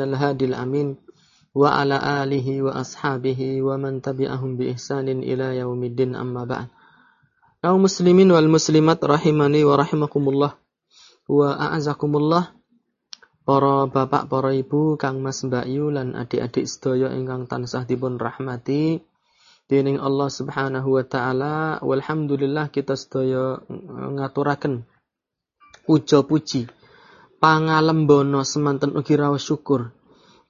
al-hadil amin wa ala alihi wa ashabihi wa man tabi'ahum bi ihsanin ila yaumiddin amma ba'd. Kaum muslimin wal muslimat rahimani wa rahimakumullah wa a'azakumullah. Para bapak, para ibu, Kang Mas Mbak Yu lan adik-adik sedaya ingkang tansah dipun rahmati dening Allah Subhanahu wa taala. Walhamdulillah kita sedaya ngaturaken puja puji pangalembono semanten ugi raos syukur.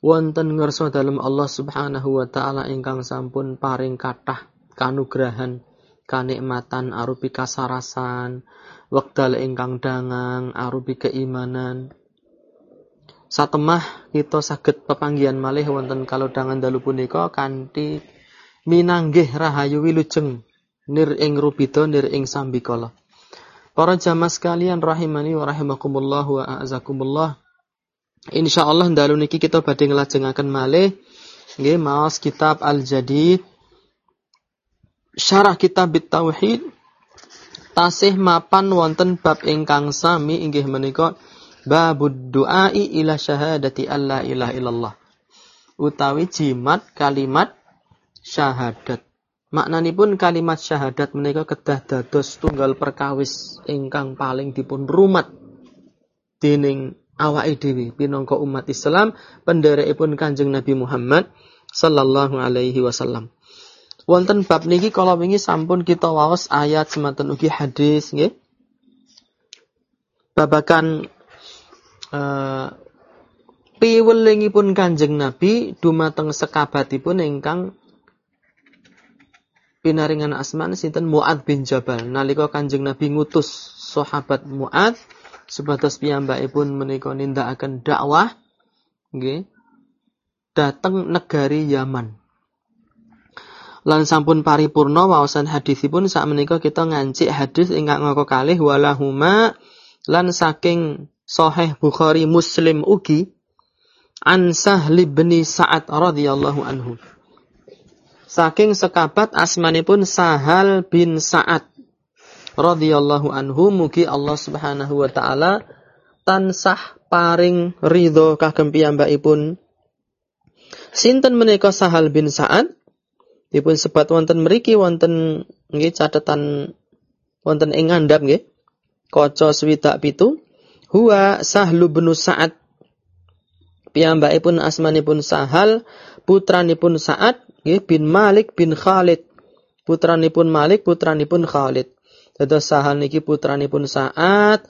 Wonten ngersa dalem Allah Subhanahu wa taala ingkang sampun paring kathah kanugrahan kanikmatan arupi kasarasan wekdal ingkang dangang arupi keimanan. Satemah kita saged pepanggihan malih wonten dangan dalu punika kanthi minanggih rahayu wilujeng nir ing rubida nir ing sambikala Para jamaah sekalian rahimani wa rahimakumullah wa a'azakumullah. Insyaallah dalu niki kita badhe nglajengaken malih nggih maos kitab Al-Jadid. Syarah Kitab Tauhid tasih mapan wonten bab ingkang sami inggih menika babud du'ai ila syahadati alla ilaha illallah. Utawi jimat kalimat syahadat Maknanipun kalimat syahadat menika kedah dados tunggal perkawis ingkang paling dipun rumat dening awake dhewe pinangka umat Islam pendherekipun Kanjeng Nabi Muhammad sallallahu alaihi wasallam. Wonten bab niki kala wingi sampun kita waos ayat semanten ugi hadis nggih. Babakan uh, piwelingipun Kanjeng Nabi dumateng sekabatipun ingkang pinaringan asman sinten? Muad bin Jabal. Nalika Kanjeng Nabi ngutus sahabat Muad supados piyambakipun menika nindakaken dakwah nggih dateng negari Yaman. Lan sampun paripurna wawasan hadisipun sak menika kita ngancik hadis ingkang ngoko kalih walahuma lan saking sahih Bukhari Muslim ugi an Sahli bin Sa'ad radhiyallahu anhu saking sekabat asmanipun Sahal bin Sa'ad radhiyallahu anhu mugi Allah Subhanahu wa taala tansah paring ridho kagem piyambakipun. Sinten menika Sahal bin Sa'ad? Dipun sebat wonten mriki wonten nggih catatan wonten ing ngandhap nggih. Kaca swidak pitu huwa Sahlu bin Sa'ad. Piyambakipun asmanipun Sahal putranipun Sa'ad nggih bin Malik bin Khalid. Putranipun Malik putranipun Khalid. Dados sahal niki putranipun Sa'ad.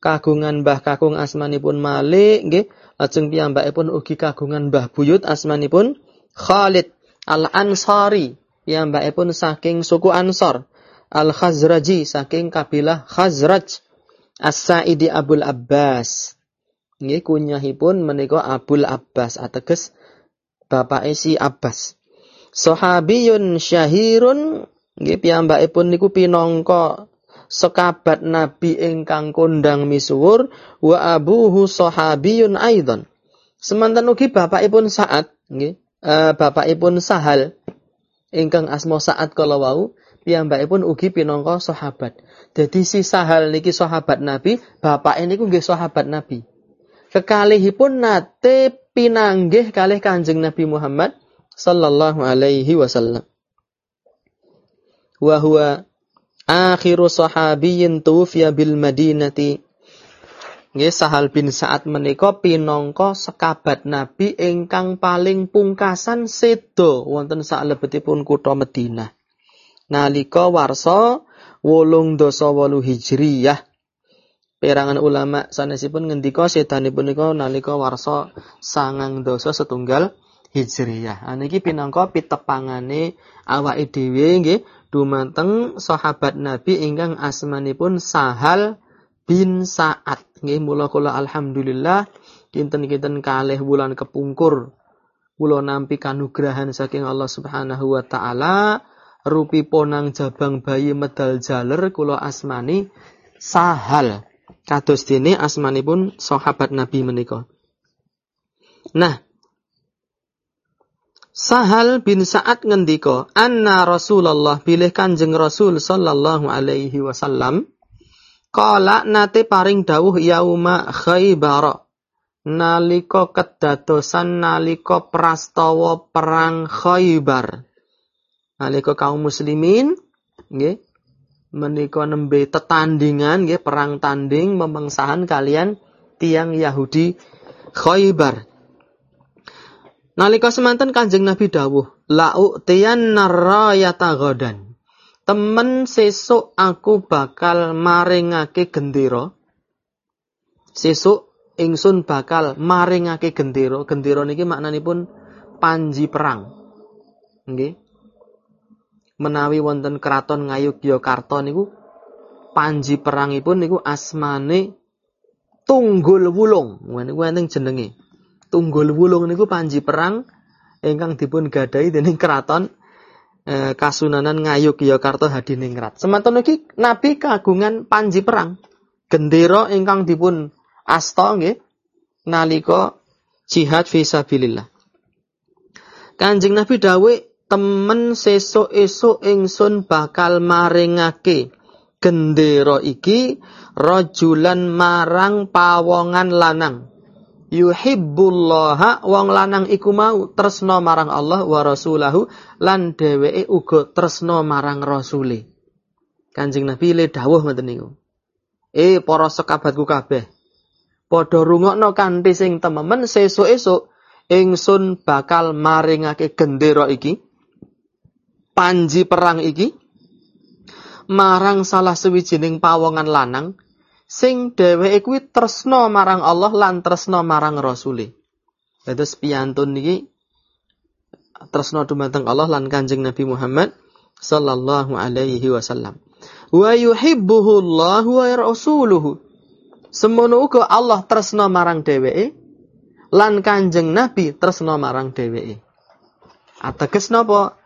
Kagungan Mbah Kakung asmanipun Malik nggih. Lajeng piyambakipun ugi kagungan Mbah Buyut asmanipun Khalid. Al-Ansari piyambakipun saking suku Ansor Al-Khazraji saking kabilah Khazraj. As-Sa'idi Abul Abbas. Nggih kunyahipun menika Abul Abbas ateges bapak si Abbas sahabiyun syahirun nggih piyambakipun niku pinangka sekabat nabi ingkang kondang misuwur wa abuhu sahabiyun aidan semanten ugi bapakipun Sa'ad nggih uh, bapakipun Sahal ingkang asma Sa'ad kala wau piyambakipun ugi pinangka sahabat. Jadi si Sahal niki sahabat Nabi bapak niku nggih sahabat Nabi. Kekalihipun nate pinanggih kalih Kanjeng Nabi Muhammad sallallahu alaihi wasallam. Wa huwa akhiru sahabiyyin tuwfiya bil Madinati. Nggih Sahal bin Sa'ad menika pinangka sekabat Nabi ingkang paling pungkasan sedo wonten salebetipun kutha Madinah. Nalika warsa 8 Hijriyah. Perangan ulama sanesipun ngendika sedanipun nika nalika warsa sangang dosa setunggal Hijriyah. Nah, niki pinangka pitepangane awake dhewe nggih dumateng sahabat Nabi ingkang asmanipun Sahal bin Sa'ad. Nggih mula kula alhamdulillah kinten-kinten kalih wulan kepungkur kula nampi kanugrahan saking Allah Subhanahu wa taala rupi ponang jabang bayi medal jaler kula asmani Sahal. Kados dene asmanipun sahabat Nabi menika. Nah, Sahal bin Sa'ad ngendika, "Anna Rasulullah bilih Kanjeng Rasul sallallahu alaihi wasallam kala nate paring dawuh yauma Khaybar." nalika kedadosan nalika prastawa perang Khaybar. Nalika kaum muslimin nggih menika nembe tetandingan nggih perang tanding memengsahan kalian tiang Yahudi Khaybar. Nalika semanten Kanjeng Nabi dawuh, "La'u tiyan narayata ghadan." Temen sesuk aku bakal maringake gendera. Sesuk ingsun bakal maringake gendera. Gendera niki maknanipun panji perang. Nggih. Menawi wonten keraton Ngayogyakarta niku panji perangipun niku asmane Tunggul Wulung. Niku enten jenenge. Tunggul Wulung niku panji perang ingkang dipun gadahi dening keraton eh, Kasunanan Ngayogyakarta Hadiningrat. Semanten iki Nabi kagungan panji perang. Gendera ingkang dipun asta nggih nalika jihad fisabilillah. Kanjeng Nabi dawuh temen sesuk-esuk ingsun bakal maringake gendera iki rajulan marang pawongan lanang yuhibbullaha wong lanang iku mau tresno marang Allah wa rasulahu lan dheweke uga tresno marang rasule. Kanjeng Nabi le dawuh ngoten niku. Eh para sekabatku kabeh. Padha rungokno kanthi sing tememen sesuk-esuk ingsun bakal maringake gendera iki panji perang iki marang salah sewijining pawongan lanang sing dheweke kuwi tresna marang Allah lan tresna marang Rasule. Dados piyantun niki tresna dumateng Allah lan Kanjeng Nabi Muhammad sallallahu alaihi wasallam. Wa yuhibbuhu Allah wa rasuluhu. Semono uga Allah tresna marang dheweke lan Kanjeng Nabi tresna marang dheweke. Ateges napa?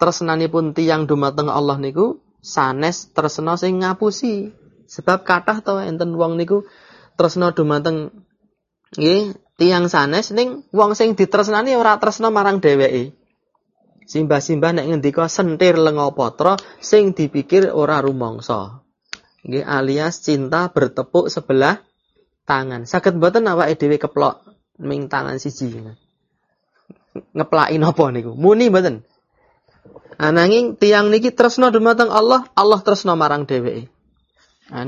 Tresnanipun tiyang dumateng Allah niku sanes tresna sing ngapusi. Sebab kathah to enten wong niku tresna dumateng nggih tiyang sanes ning wong sing ditresnani ora tresna marang dheweke. Simbah-simbah nek ngendika sentir lenga patra sing dipikir ora rumangsa. Nggih alias cinta bertepuk sebelah tangan. Saged mboten awake dhewe keplok ming tangan siji. Ngeplaki napa niku? Muni mboten? Ananging tiang niki tresna dumateng Allah, Allah tresna marang dheweke. Nah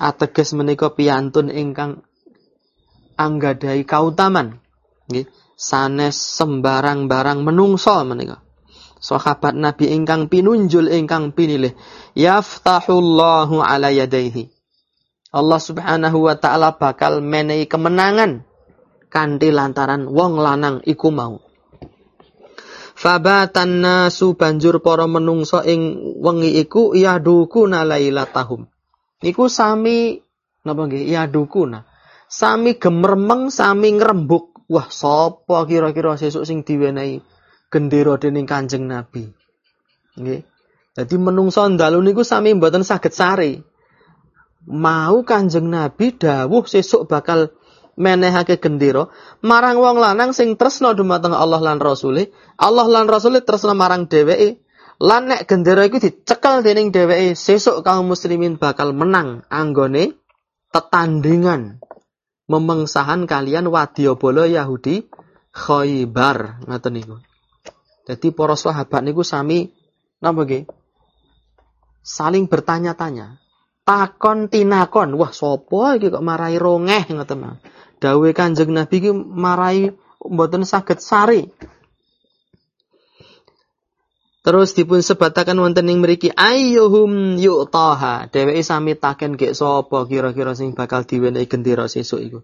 ateges menika piantun ingkang anggadai kautaman nggih sanes sembarang barang menungso menika. Sahabat Nabi ingkang pinunjul ingkang pinilih yaftahullahu ala yadaihi. Allah Subhanahu wa taala bakal menehi kemenangan kanthi lantaran wong lanang iku mau. Fabatan nasu banjur para menungso ing wengi iku yadukuna lailatahum. Niku sami napa nggih yadukuna. Sami gemermeng, sami ngrembug. Wah, sapa kira-kira sesuk sing diwenehi gendera dening Kanjeng Nabi. Nggih. Jadi menungso dalu niku sami mboten saged sare. Mau Kanjeng Nabi dawuh sesuk bakal menehake gendera marang wong lanang sing tresna dumateng Allah lan Rasule, Allah lan Rasule tresna marang dheweke. Lan nek gendera iku dicekel dening dheweke, sesuk kaum muslimin bakal menang anggone tetandingan memengsahan kalian wadyabala Yahudi Khaybar ngoten niku. Jadi para sahabat niku sami napa nggih? Saling bertanya-tanya. Takon tinakon, wah sapa iki kok marai rongeh ngoten dawe Kanjeng Nabi ki marai mboten saged sari. Terus dipun sebatakan wonten ing mriki ayyuhum yu'taha. Dheweke sami taken gek sapa kira-kira sing bakal diwenehi gendera sesuk iku.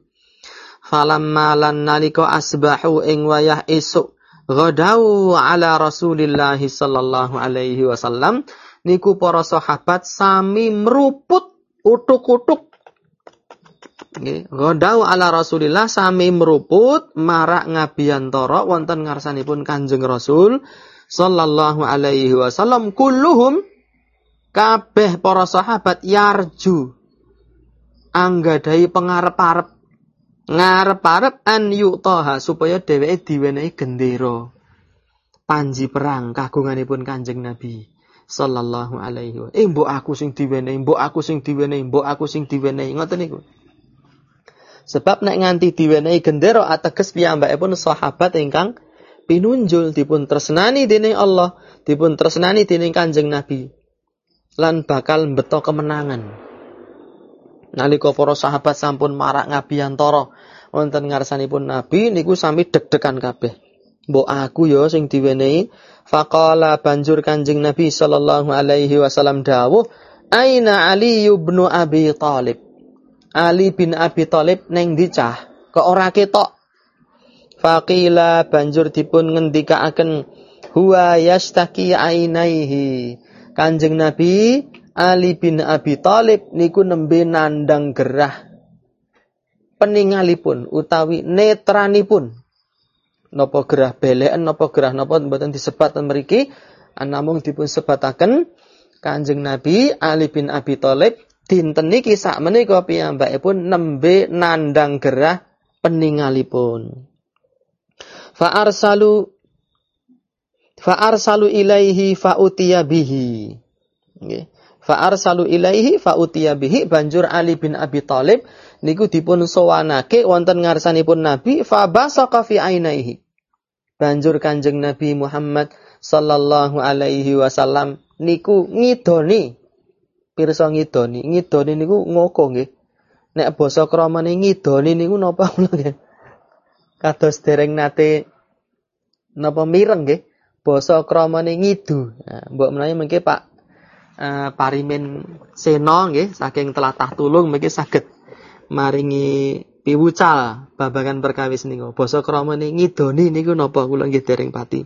Falamma lan nalika asbahu ing wayah esuk ghadau ala Rasulillah sallallahu alaihi wasallam niku para sahabat sami meruput utuk-utuk Nggih, ala Rasulillah sami meruput marak ngabiyantara wonten ngarsanipun Kanjeng Rasul sallallahu alaihi wasallam kulluhum kabeh para sahabat yarju anggadai pengarep-arep ngarep-arep an yu'taha supaya dheweke diwenehi gendera panji perang kagunganipun Kanjeng Nabi sallallahu alaihi wasallam. Eh mbok aku sing diwenehi, mbok aku sing diwenehi, mbok aku sing diwenehi ngoten niku. Sebab nek nganti diwenehi gendera ateges pun sahabat ingkang pinunjul dipun tresnani dening Allah, dipun tresnani dening Kanjeng Nabi. Lan bakal beto kemenangan. Nalika para sahabat sampun marak ngabiyantara wonten ngarsanipun Nabi niku sami deg-degan kabeh. Mbok aku ya sing diwenehi faqala banjur Kanjeng Nabi sallallahu alaihi wasallam dawuh Aina Ali bin Abi Thalib Ali bin Abi Thalib neng dicah ke ora ketok Faqila banjur dipun ngendikaaken huwa yastaki ainaihi. Kanjeng Nabi Ali bin Abi Thalib niku nembe nandang gerah peningalipun utawi netranipun. Napa gerah beleken napa gerah napa mboten disebat mriki namung dipun sebataken Kanjeng Nabi Ali bin Abi Thalib dinten niki sak menika piyambakipun nembe nandang gerah peningalipun. Fa arsalu fa arsalu ilaihi fa utiya bihi. Nggih. Fa arsalu ilaihi fa utiya bihi. Banjur Ali bin Abi Thalib niku dipun sowanake wonten ngarsanipun Nabi fa basaqa fi ainaihi. Banjur Kanjeng Nabi Muhammad sallallahu alaihi wasallam niku ngidoni pirsa ngidoni ngidoni niku ngoko nggih nek basa kramane ngidoni niku napa nggih kados dereng nate napa mireng nggih basa kramane ngidu. Nah, mbok menawi mengke Pak uh, Parimin Seno nggih saking telatah tulung mengke saged maringi piwucal babagan perkawis niku. Basa kramane ngidoni niku napa kula nggih dereng pati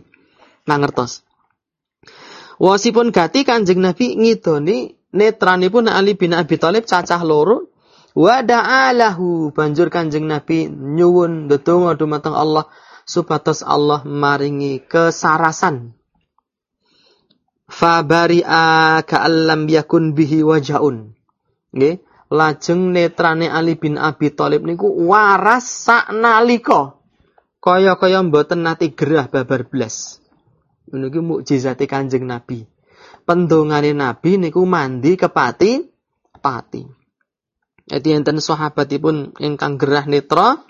mangertos. Wasipun gati Kanjeng Nabi ngidoni netranipun Ali bin Abi Thalib cacah loro Wa da'alahu banjur Kanjeng Nabi nyuwun ndedonga dumateng Allah supados Allah maringi kesarasan. Fa bari'a ka'allam yakun bihi wajaun. Nggih, lajeng netrane Ali bin Abi Thalib niku waras saknalika. Kaya-kaya mboten nate gerah babar blas. Niku mukjizate Kanjeng Nabi. Pendongane Nabi niku mandi kepati pati. Jadi enten sahabatipun ingkang gerah netra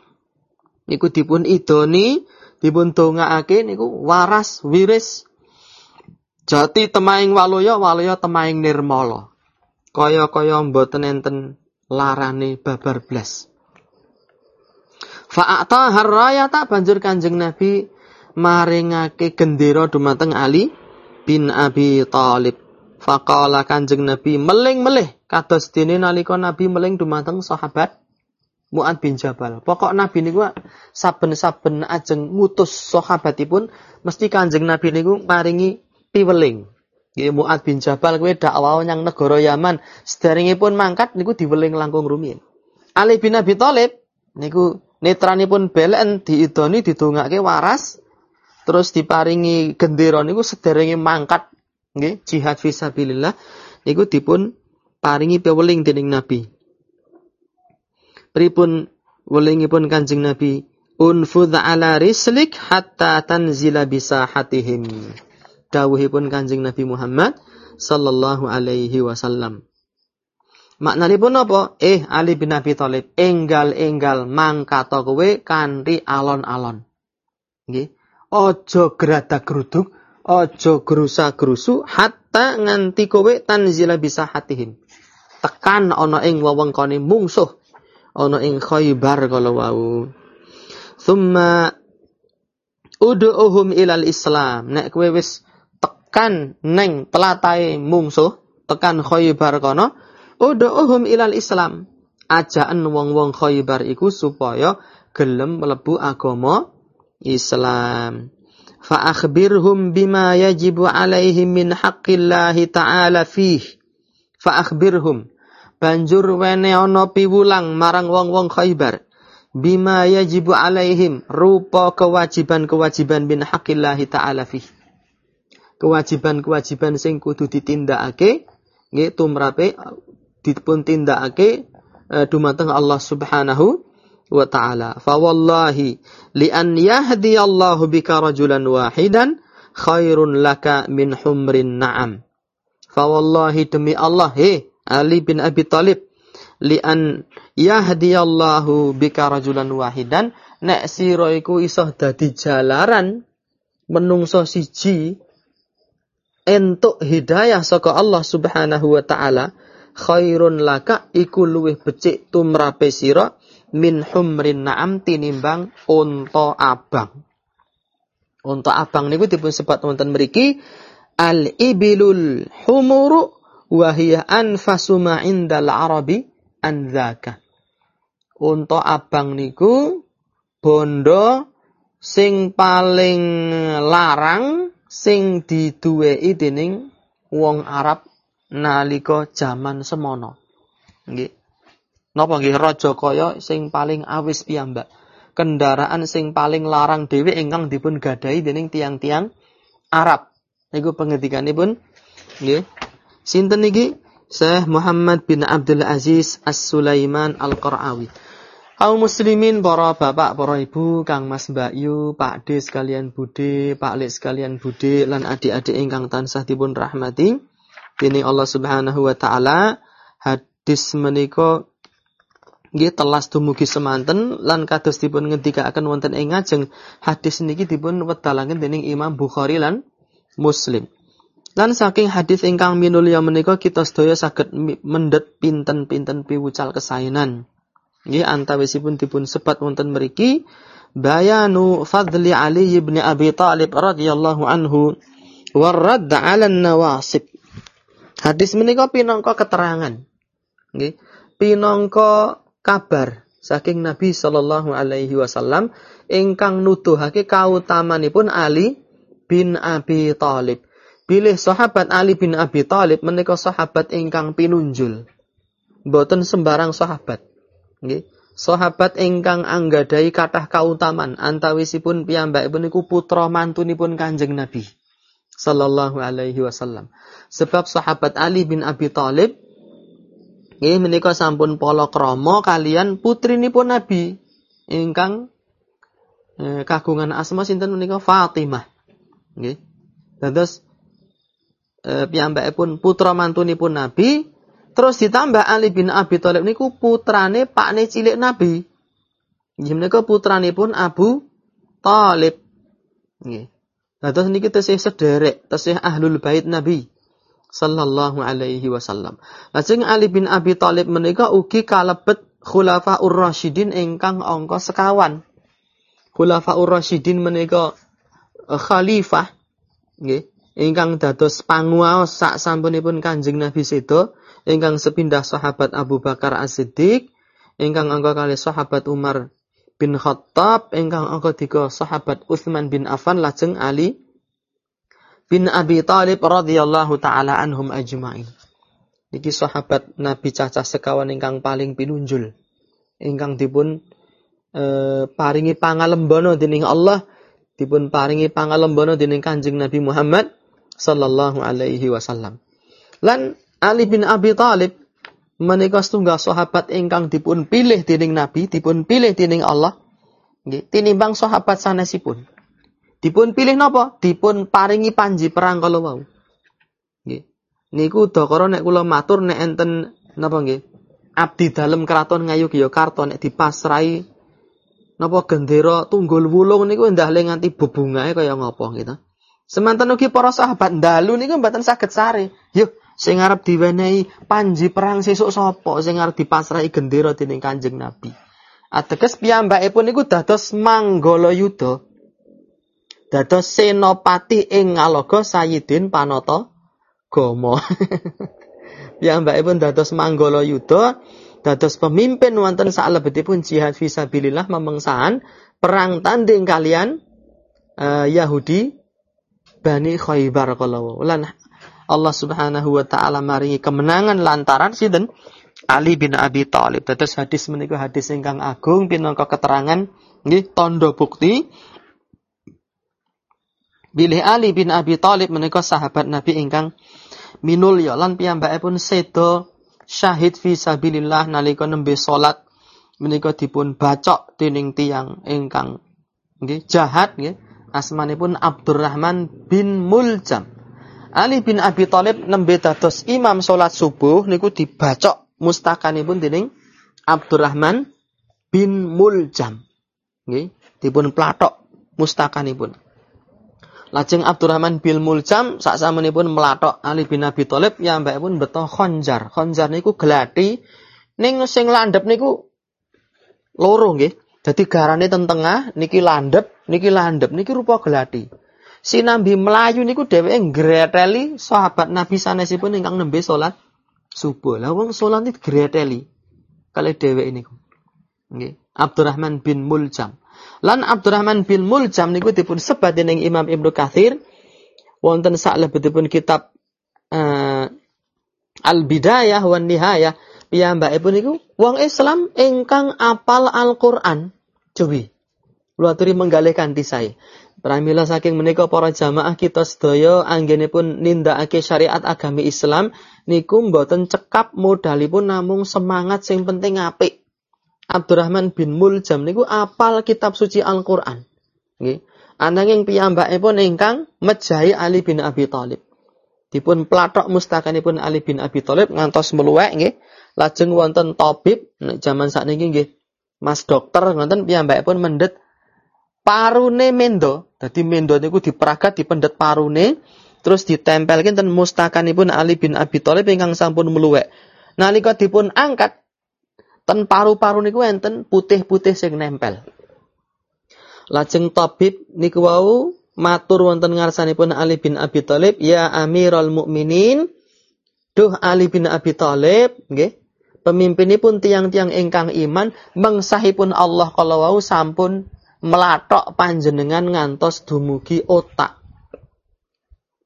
niku dipun idoni, dipun dongaake niku waras wiris. Jati temaing waloya, waloya temaing nirmala. Kaya-kaya mboten enten larane babar blas. Fa'ata harrayata banjur Kanjeng Nabi maringake gendera dumateng Ali bin Abi Thalib. Faqala Kanjeng Nabi meling melih kados dene nalika Nabi meling dumateng sahabat Mu'ad bin Jabal. Pokok Nabi niku saben-saben ajeng ngutus sahabatipun mesti Kanjeng Nabi niku maringi piweling. Nggih Mu'ad bin Jabal kuwi dakwah nyang negara Yaman, sederengipun mangkat niku diweling langkung rumiyin. Ali bin Abi Thalib niku netranipun belen diidoni didongake waras terus diparingi gendera niku sederenge mangkat nggih jihad fisabilillah niku dipun paringi peweling dening Nabi. Pripun welingipun Kanjeng Nabi unfudh ala rislik hatta tanzila bisahatihim. Dawuhipun Kanjeng Nabi Muhammad sallallahu alaihi wasallam. Maknanipun apa? Eh Ali bin Abi Thalib enggal-enggal mangkato kowe kanthi alon-alon. Nggih. Aja grada-gruduk ojo gerusa gerusu hatta nganti kowe tanzila bisa hatihim. Tekan ana ing wewengkone mungsuh ana ing Khaybar kalau wau. Thumma ud'uhum ilal Islam. Nek kowe wis tekan neng telatahe mungsuh, tekan Khaybar kono, ud'uhum ilal Islam. Ajaan wong-wong Khaybar iku supaya gelem mlebu agama Islam. Fa akhbirhum bima yajibu alaihim min haqqillahi ta'ala fih. Fa akhbirhum banjur wene ana piwulang marang wong-wong Khaibar bima yajibu alaihim rupa kewajiban-kewajiban min haqqillahi ta'ala fih. Kewajiban-kewajiban sing kudu ditindakake nggih tumrape dipun tindakake uh, dumateng Allah Subhanahu wa ta'ala. Fa wallahi li an yahdiyallahu bika rajulan wahidan khairun laka min humrin na'am. Fa wallahi demi Allah, he Ali bin Abi Talib li an yahdiyallahu bika rajulan wahidan nek sira iku iso dadi jalaran menungso siji entuk hidayah saka Allah Subhanahu wa taala khairun laka iku luwih becik tumrape sira min humrin na'am tinimbang unta abang. Unta abang niku dipun sebat wonten mriki al ibilul humuru wa hiya anfasu ma indal arabi an Unta abang niku bondo sing paling larang sing diduweki dening wong Arab nalika jaman semono. Nggih. Napa nggih raja kaya sing paling awis piyambak. Kendaraan sing paling larang dhewe ingkang dipun gadahi dening tiang-tiang Arab. Niku pengetikanipun nggih. Sinten niki? Syekh Muhammad bin Abdul Aziz As-Sulaiman Al-Qarawi. Kaum muslimin, para bapak, para ibu, Kang Mas Mbak Yu, Pak D sekalian Bude, Pak Lek sekalian Bude, lan adik-adik ingkang tansah dipun rahmati. Ini Allah Subhanahu wa taala hadis menika nggih telas dumugi semanten lan kados dipun ngendikaaken wonten ing ngajeng hadis niki dipun wedalaken dening Imam Bukhari lan Muslim. Lan saking hadis ingkang minulya menika kita sedaya saged mendet pinten-pinten piwucal kesaenan. Nggih antawisipun dipun sebat wonten mriki bayanu fadli Ali bin Abi Thalib radhiyallahu anhu warad 'ala nawasib. Hadis menika pinangka keterangan. Nggih. Pinangka kabar saking Nabi sallallahu alaihi wasallam ingkang nuduhake kautamanipun Ali bin Abi Thalib. Bilih sahabat Ali bin Abi Thalib menika sahabat ingkang pinunjul. Mboten sembarang sahabat. Nggih. Sahabat ingkang anggadai kathah kautaman antawisipun piyambakipun niku putra mantunipun Kanjeng Nabi sallallahu alaihi wasallam. Sebab sahabat Ali bin Abi Thalib nggih menika sampun palakrama kalian putrinipun Nabi ingkang eh, kagungan asma sinten menika Fatimah. Nggih. Dados eh, piyambakipun putra mantunipun Nabi Terus ditambah Ali bin Abi Thalib niku putrane pakne cilik Nabi. Nggih menika putranipun Abu Thalib. Nggih. Nah, terus niki tesih sederek, tesih ahlul bait Nabi sallallahu alaihi wasallam. Lajeng Ali bin Abi Thalib menika ugi kalebet khulafaur rasyidin ingkang angka sekawan. Khulafaur rasyidin menika uh, khalifah nggih ingkang dados panguwaos sak sampunipun Kanjeng Nabi sedo ingkang sepindah sahabat Abu Bakar As-Siddiq, ingkang angka kali sahabat Umar bin Khattab, ingkang angka tiga sahabat Uthman bin Affan lajeng Ali bin Abi Talib radhiyallahu taala anhum ajmain. Niki sahabat Nabi cacah sekawan ingkang paling pinunjul. Ingkang dipun e, paringi pangalembono dening Allah, dipun paringi pangalembono dening Kanjeng Nabi Muhammad sallallahu alaihi wasallam. Lan Ali bin Abi Thalib menika setunggal sahabat ingkang dipun pilih dening Nabi, dipun pilih dening Allah. Nggih, tinimbang sahabat sanesipun. Dipun pilih napa? Dipun paringi panji perang kala wau. Nggih. Niku dakara nek kula matur nek enten napa nggih? Abdi dalem keraton Ngayogyakarta nek dipasrai napa gendera tunggul wulung niku ndahle nganti bebungae kaya ngapa gitu. Semanten ugi para sahabat ndalu niku mboten saged sare. Yuk, Sing arep diwenehi panji perang sesuk sapa sing arep dipasrahi gendera dening Kanjeng Nabi. Ateges piyambakipun niku dados manggala yuda. Dados senopati ing ngaloga Sayyidin Panata Gama. piyambakipun dados manggala yuda, dados pemimpin wonten salebetipun jihad fisabilillah memengsahan perang tanding kalian uh, Yahudi Bani Khaybar kalau lan Allah Subhanahu wa taala maringi kemenangan lantaran sinten Ali bin Abi Thalib. Dados hadis menika hadis ingkang agung pinangka keterangan nggih tondo bukti bilih Ali bin Abi Thalib menika sahabat Nabi ingkang minulya lan piyambakipun sedo syahid fi sabilillah nalika nembe salat menika dipun bacok dening tiang ingkang nggih jahat nggih asmanipun Abdurrahman bin Muljam Ali bin Abi Thalib nembe dados imam salat subuh niku dibacok mustakanipun dening Abdurrahman bin Muljam. Nggih, dipun platok mustakanipun. Lajeng Abdurrahman bin Muljam sak pun melatok Ali bin Abi Thalib pun beto khonjar. Khonjar niku gelati ning sing landhep niku loro nggih. Dadi garane teng tengah niki landhep, niki landhep niki rupa gelati. Sinambi Melayu niku dheweke ngreteli sahabat Nabi sanesipun ingkang nembe salat subuh. Lah wong salat iki greteli kali dheweke niku. Nggih. Abdurrahman bin Muljam. Lan Abdurrahman bin Muljam niku dipun sebat dening Imam Ibnu Katsir wonten saklebetipun kitab uh, Al-Bidayah wan Nihayah piyambakipun niku wong Islam ingkang apal Al-Qur'an. Cobi. Luaturi menggalih kanthi sae. Pramila saking menika para jamaah kita sedaya anggenipun nindakake syariat agami Islam niku mboten cekap modalipun namung semangat sing penting apik. Abdurrahman bin Muljam niku apal kitab suci Al-Qur'an. Nggih. Ananging piyambakipun ingkang mejahi Ali bin Abi Thalib. Dipun platok mustakanipun Ali bin Abi Thalib ngantos meluwek nggih. Lajeng wonten tabib nek jaman sakniki nggih. Mas dokter ngoten piyambakipun mendet parune mendo. Dadi mendo niku diperagat dipendet parune terus ditempelkan ten mustakanipun Ali bin Abi Thalib ingkang sampun meluwek. Nalika dipun angkat ten paru-paru niku enten putih-putih sing nempel. Lajeng tabib niku wau matur wonten ngarsanipun Ali bin Abi Thalib, "Ya Amirul Mukminin, duh Ali bin Abi Thalib, nggih, pemimpinipun tiang-tiang ingkang iman, mengsahipun Allah kalau wau sampun melatok panjenengan ngantos dumugi otak.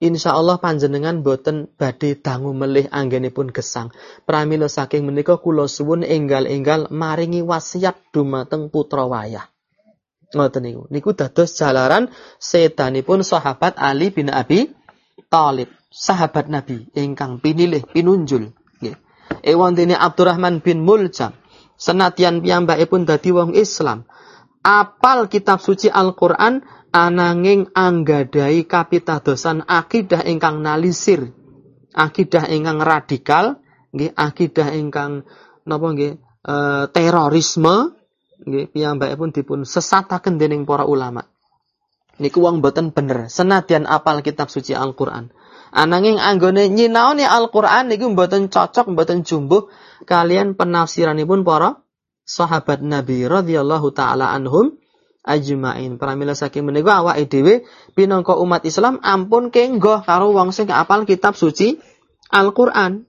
Insya Allah panjenengan boten badhe dangu melih anggenipun gesang. Pramila saking menika kula suwun enggal-enggal maringi wasiat dumateng putra wayah. Ngoten niku. Niku dados jalaran sedanipun sahabat Ali bin Abi Thalib, sahabat Nabi ingkang pinilih pinunjul. Nggih. Ewan dene Abdurrahman bin Muljam, senatian piyambakipun dadi wong Islam, apal kitab suci Al-Qur'an ananging anggadai kapitadosan akidah ingkang nalisir akidah ingkang radikal nggih akidah ingkang napa nggih e, terorisme nggih pun dipun sesataken dening para ulama. Niku wong boten bener. Senadyan apal kitab suci Al-Qur'an. Ananging anggone nyinaoni Al-Qur'an niku mboten cocok mboten jumbuh kalian penafsiranipun para sahabat Nabi radhiyallahu taala anhum ajmain. Pramila saking menika awake dhewe pinangka umat Islam ampun kenggoh karo wong sing apal kitab suci Al-Qur'an.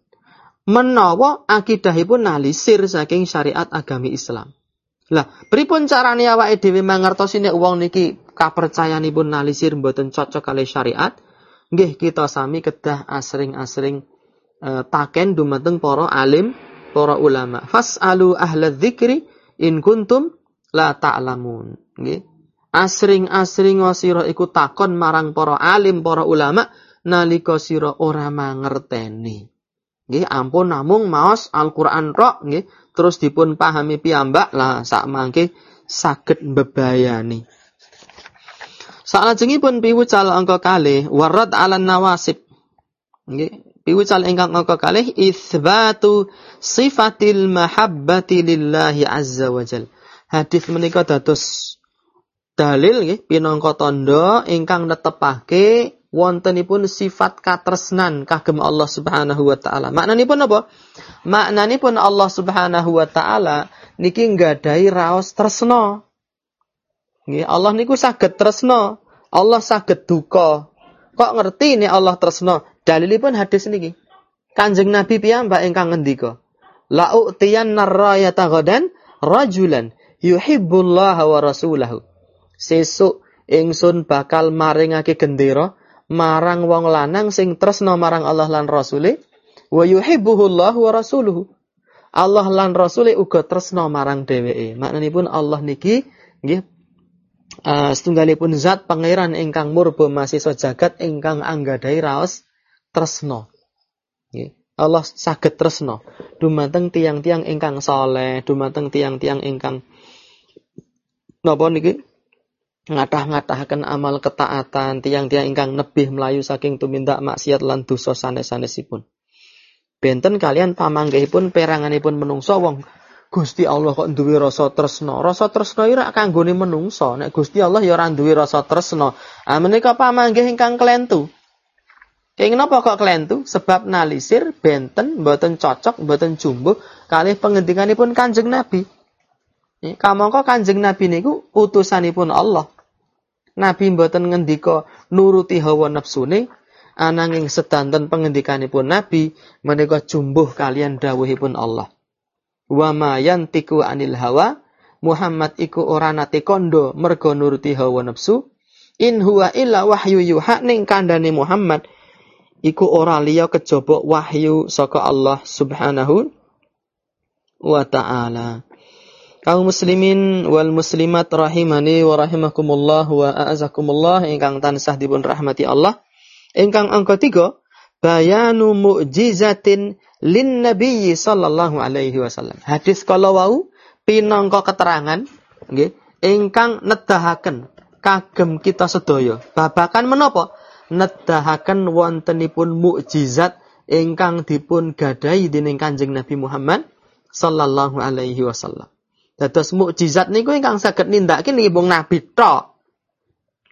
Menawa akidahipun nalisir saking syariat agami Islam. Lah, pripun carane awake dhewe mangertosi nek wong niki kapercayanipun nalisir mboten cocok kali syariat? Nggih kita sami kedah asring-asring uh, taken dumateng para alim, para ulama. Fas'alu ahla dzikri in kuntum la ta'lamun. Nggih. Asring-asring sira iku takon marang para alim, para ulama nalika sira ora mangerteni. Nggih, ampun namung maos Al-Qur'an tok nggih, terus dipun pahami piyambak lah sak mangke saged mbebayani. Salajengipun piwucal angka kalih warad ala nawasib. Nggih, piwucal ingkang angka kalih isbatu sifatil mahabbati lillahi azza wa jalla hadis menika dados dalil nggih pinangka tandha ingkang netepake wontenipun sifat katresnan kagem Allah Subhanahu wa taala. Maknanipun apa? Maknanipun Allah Subhanahu wa taala niki nggadahi raos tresna. Nggih, Allah niku saged tresna, Allah saged duka. Kok ngerti ini Allah tresna? Dalilipun hadis niki. Kanjeng Nabi piyambak ingkang ngendika, "La u'tiyan narrayata ghadan rajulan yuhibbullah wa rasulahu. Sesuk ingsun bakal maringake gendera marang wong lanang sing tresna marang Allah lan Rasule wa yuhibbuhullah wa rasuluhu. Allah lan Rasule uga tresna marang dheweke. Maknanipun Allah niki nggih uh, setunggalipun zat pangeran ingkang murba masisa jagat ingkang anggadhahi raos tresna. Nggih. Allah saged tresna dumateng tiang-tiang ingkang saleh, dumateng tiang-tiang ingkang napa niki ngatah-ngatahaken amal ketaatan tiang-tiang ingkang nebih melayu saking tumindak maksiat lan dosa sanes-sanesipun. Benten kalian pamanggihipun peranganipun menungso wong Gusti Allah kok duwe rasa tresna. Rasa tresna ora kanggone menungso. Nek Gusti Allah ya ora duwe rasa tresna. Ah menika pamanggih ingkang kelentu. Ing napa kok kelentu? Sebab nalisir benten mboten cocok, mboten jumbuh kalih pengendikanipun Kanjeng Nabi. Kamangka Kanjeng Nabi niku utusanipun Allah. Nabi mboten ngendika nuruti hawa nafsune, ananging sedanten pengendikanipun Nabi menika jumbuh kalian dawuhipun Allah. Wa ma yantiku anil hawa. Muhammad iku ora nate kondo mergo nuruti hawa nafsu. In huwa illa wahyu yuha ning kandhane Muhammad iku ora liya kejaba wahyu saka Allah Subhanahu wa taala kaum muslimin wal muslimat rahimani wa rahimakumullah wa a'azakumullah ingkang tansah dipun rahmati Allah ingkang angka tiga bayanu mu'jizatin lin Nabi sallallahu alaihi wasallam. Hadis kalau wau pinangka keterangan nggih ingkang nedahaken kagem kita sedaya. Babakan menapa? Nedahaken wontenipun mukjizat ingkang dipun gadai dening Kanjeng Nabi Muhammad sallallahu alaihi wasallam. Dados mukjizat niku ingkang saged nindakake wong nabi tok.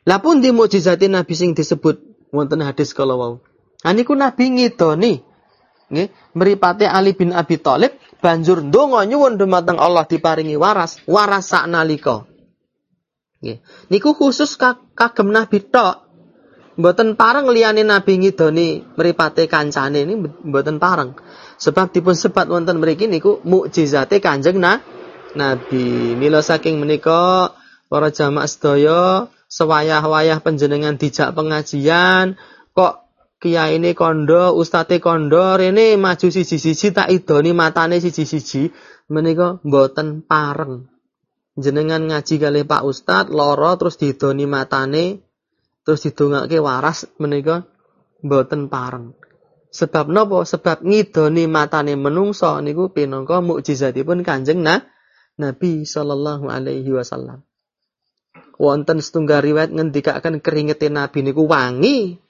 Lah pun di mukjizatin nabi sing disebut wonten hadis kalau wau. Aniku nabi ngidoni nggih mripate Ali bin Abi Thalib banjur ndonga nyuwun dumateng Allah diparingi waras waras saknalika nggih niku khusus kagem Nabi tok mboten pareng liyane Nabi ngidoni mripate kancane ini mboten pareng sebab dipun sebat wonten mriki niku mukjizate Kanjeng nah, Nabi mila saking menika para jamaah sedaya sewayah-wayah panjenengan dijak pengajian kok kiai ini kondo, ustate kondo, ini maju siji-siji tak idoni matane siji-siji, menika mboten pareng. Jenengan ngaji kali Pak Ustad, loro terus didoni matane, terus didongake waras menika mboten pareng. Sebab nopo? Sebab ngidoni matane menungso niku pinangka mukjizatipun Kanjeng nah, Nabi sallallahu alaihi wasallam. Wonten setunggal riwayat ngendikaken keringetin Nabi niku wangi.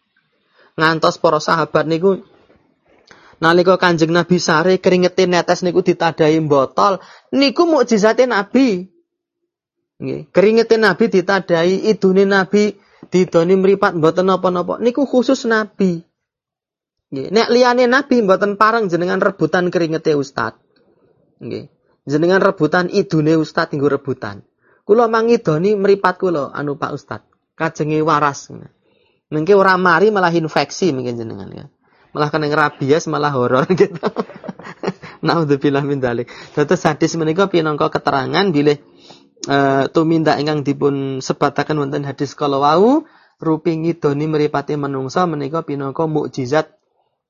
Ngantos para sahabat niku nalika Kanjeng Nabi sare keringete netes niku ditadai botol niku mukjizate Nabi. Nggih keringete Nabi ditadai idune Nabi didoni mripat mboten napa-napa niku khusus Nabi. Nek liyane Nabi mboten pareng jenengan rebutan keringete ustad. Nggih jenengan rebutan idune ustad nggo rebutan kula mangidoni mripat kula anu Pak Ustad kajenge waras Mungkin orang mari malah infeksi mungkin jenengan ya. Malah kena rabies malah horor gitu. Naudzubillah min dzalik. Dados hadis menika pinangka keterangan bilih uh, tumindak ingkang dipun sebataken wonten hadis kala wau rupi ngidoni mripate menungsa menika pinangka mukjizat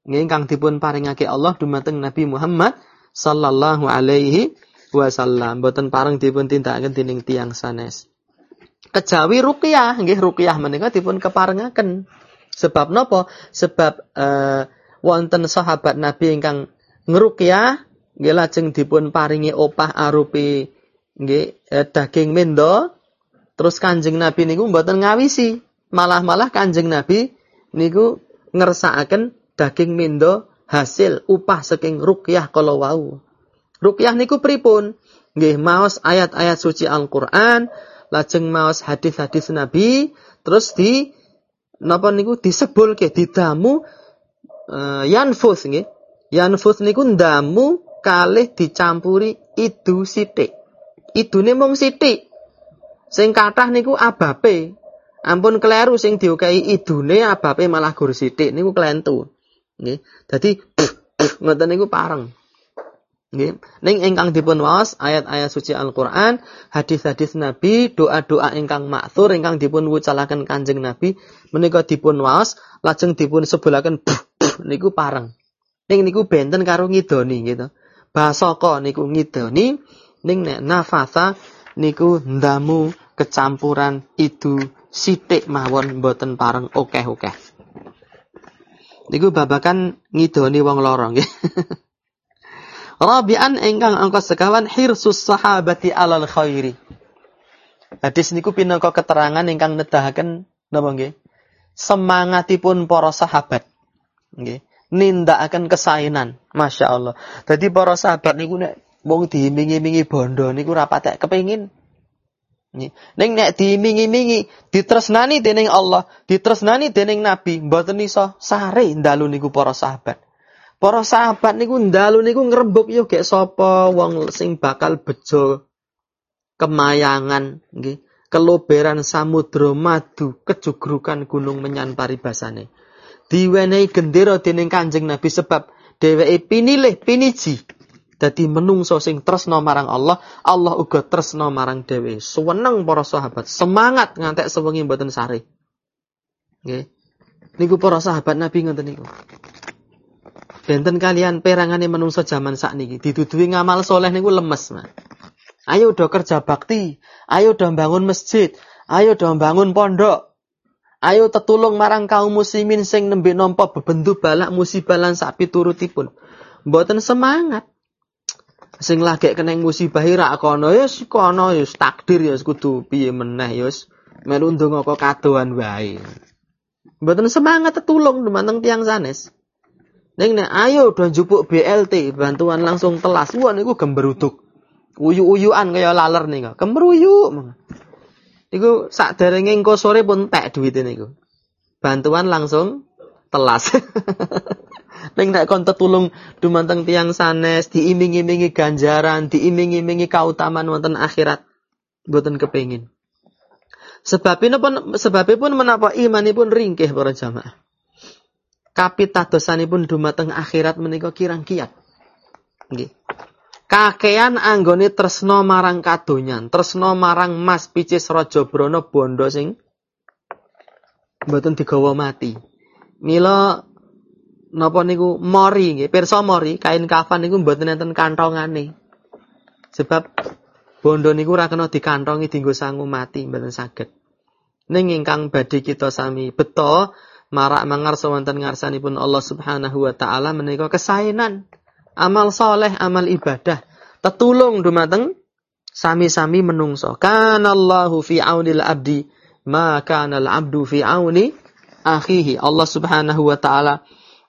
ingkang dipun paringake Allah dumateng Nabi Muhammad sallallahu alaihi wasallam. Boten pareng dipun tindakaken dening tiang sanes. Kejawi ruqyah nggih ruqyah menika dipun keparengaken. Sebab napa? Sebab uh, wonten sahabat Nabi ingkang ngruqyah nggih lajeng dipun paringi opah arupi nggih eh, daging mendo. Terus Kanjeng Nabi niku mboten ngawisi. Malah-malah Kanjeng Nabi niku ngersakaken daging mendo hasil upah saking ruqyah kala wau ruqyah niku pripun nggih maos ayat-ayat suci Al-Qur'an lajeng maos hadis-hadis Nabi terus di napa niku disebulke didamu uh, yanfus nggih. Yanfus niku ndamu kalih dicampuri idu sithik. Idune mung sithik. Sing kathah niku abape. Ampun kleru sing diukai idune abape malah gur sithik niku klentu. Nggih. Dadi ngoten niku pareng. Nggih. Ning ingkang dipun waos ayat-ayat suci Al-Qur'an, hadis-hadis Nabi, doa-doa ingkang maksur ingkang dipun wucalaken Kanjeng Nabi menika dipun waos lajeng dipun sebulaken niku pareng. Ning niku benten karo ngidoni gitu. Basaka niku ngidoni ning nek nafasa niku ndamu kecampuran itu sithik mawon mboten pareng okeh-okeh. Niku babakan ngidoni wong lorong nggih. Rabi'an engkang angka sekawan hirsus sahabati alal khairi. Hadis niku pinangka keterangan ingkang nedahaken napa nggih? Semangatipun para sahabat. Nggih. Nindakaken kesainan. Masya Allah. Jadi para sahabat niku nek wong diimingi-imingi bondo niku ora patek kepengin. Ning nek diimingi-imingi, ditresnani dening Allah, ditresnani dening Nabi, mboten iso sare dalu niku para sahabat. Para sahabat niku dalu niku ngrembug yo gek sapa wong sing bakal bejo kemayangan nggih, keloberan samudra madu, kejugrukan gunung menyan paribasane. Diwenehi gendera dening Kanjeng Nabi sebab dheweke pinilih piniji Dadi menungso sing tresno marang Allah, Allah uga tresno marang dhewe. Suweneng para sahabat, semangat ngantek sewengi mboten sare. Nggih. Niku para sahabat Nabi ngoten niku. Benten kalian perangane menungso zaman sakniki dituduhi ngamal soleh niku lemes, Mas. Ayo do kerja bakti, ayo do bangun masjid, ayo do bangun pondok. Ayo tetulung marang kaum muslimin sing nembe nampa bebendu balak musibah lan sak piturutipun. Mboten semangat sing lagi kena musibah rak kono ya kono ya takdir ya kudu piye meneh ya melu kok kadoan wae. Mboten semangat tetulung dumateng tiang sanes. Ning nek ayo do njupuk BLT bantuan langsung telas. Wah niku gemberuduk. Uyu-uyuan kaya laler nika. Kemruyu. Niku sakderenge engko sore pun tek duwite niku. Bantuan langsung telas. Neng nek kon tetulung dumanteng tiang sanes, diiming-imingi ganjaran, diiming-imingi kautamaan wonten akhirat. Mboten kepengin. Sebabnya pun sebabipun menapa imanipun ringkih para jamaah. Kapitadosanipun dumateng akhirat menika kirang kiat. Nggih. Kakean anggone tresno marang kadonyan, tresno marang Mas Picis Raja Brana bondo sing mboten digawa mati. Mila napa niku mori nggih, pirsa mori, kain kafan niku mboten enten kantongane. Sebab bondo niku ora kena dikantongi dienggo sangu mati mboten saged. Ning ingkang badhe kita sami beto marak mangarsa wonten ngarsanipun Allah Subhanahu wa taala menika kesaenan amal soleh, amal ibadah, tetulung dumateng sami-sami menungso. Kanallahu fi aunil abdi, ma kanal abdu fi auni akhihi. Allah Subhanahu wa taala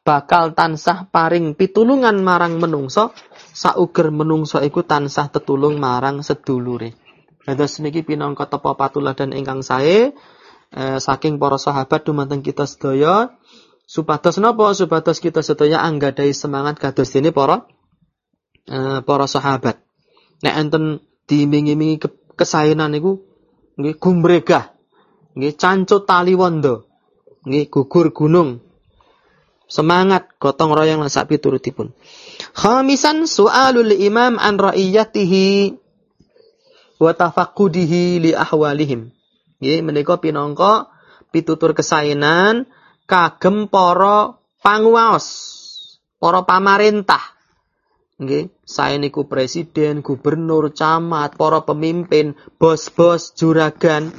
bakal tansah paring pitulungan marang menungso sauger menungso iku tansah tetulung marang sedulure. Dados niki pinangka tepa patuladan ingkang sae eh, saking para sahabat dumateng kita sedaya supados napa supados kita sedaya anggadai semangat kados dene para eh, para sahabat. Nek enten diiming-imingi ke, kesaenan niku nggih gumregah, nggih cancut tali wondo, nggih gugur gunung, Semangat gotong royong lan sak piturutipun. Khamisan su'alul imam an ra'iyatihi wa tafaqqudihi li ahwalihim. Nggih menika pinangka pitutur kesaenan kagem para panguwaos, para pamarentah. Nggih, saya niku presiden, gubernur, camat, para pemimpin, bos-bos, juragan.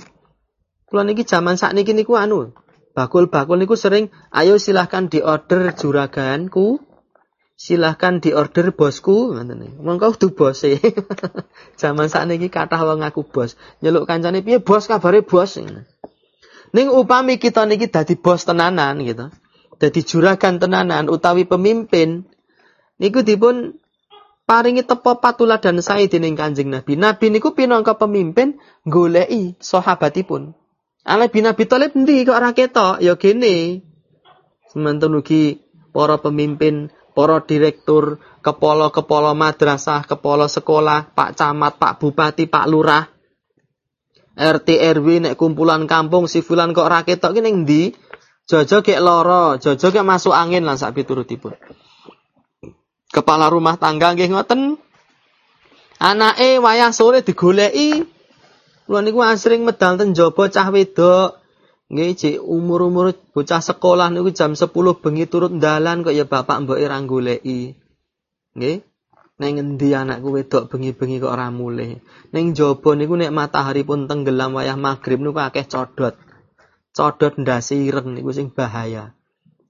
Kula niki zaman sakniki niku anu, Bakul-bakul niku sering, ayo silahkan diorder juraganku, silahkan diorder bosku, Mengkau tuh bos e. Zaman saat ini kata wong aku bos. Nyeluk kancane piye bos kabare bos. Ning upami kita niki dadi bos tenanan gitu. Dadi juragan tenanan utawi pemimpin niku dipun paringi tepo patula dan saya dening Kanjeng Nabi. Nabi niku pinangka pemimpin goleki sahabatipun. Ale bin Abi Thalib endi kok ora ketok? Ya gene. Semanten ugi para pemimpin, para direktur, kepala-kepala madrasah, kepala sekolah, Pak Camat, Pak Bupati, Pak Lurah, RT RW nek kumpulan kampung si fulan kok ora ketok ki ning ndi? Jojo kek loro, jojo kek masuk angin lan sak piturutipun. Kepala rumah tangga nggih ngoten. Anake wayah sore digoleki, Kula niku asring medal ten jaba cah wedok. Nggih, cek umur-umur bocah sekolah niku jam 10 bengi turut dalan kok ya bapak mboke ra goleki. Nggih. Neng ngendi anakku wedok bengi-bengi kok ora mulih. Ning jaba niku nek matahari pun tenggelam wayah maghrib niku akeh codot. Codot ndase ireng niku sing bahaya.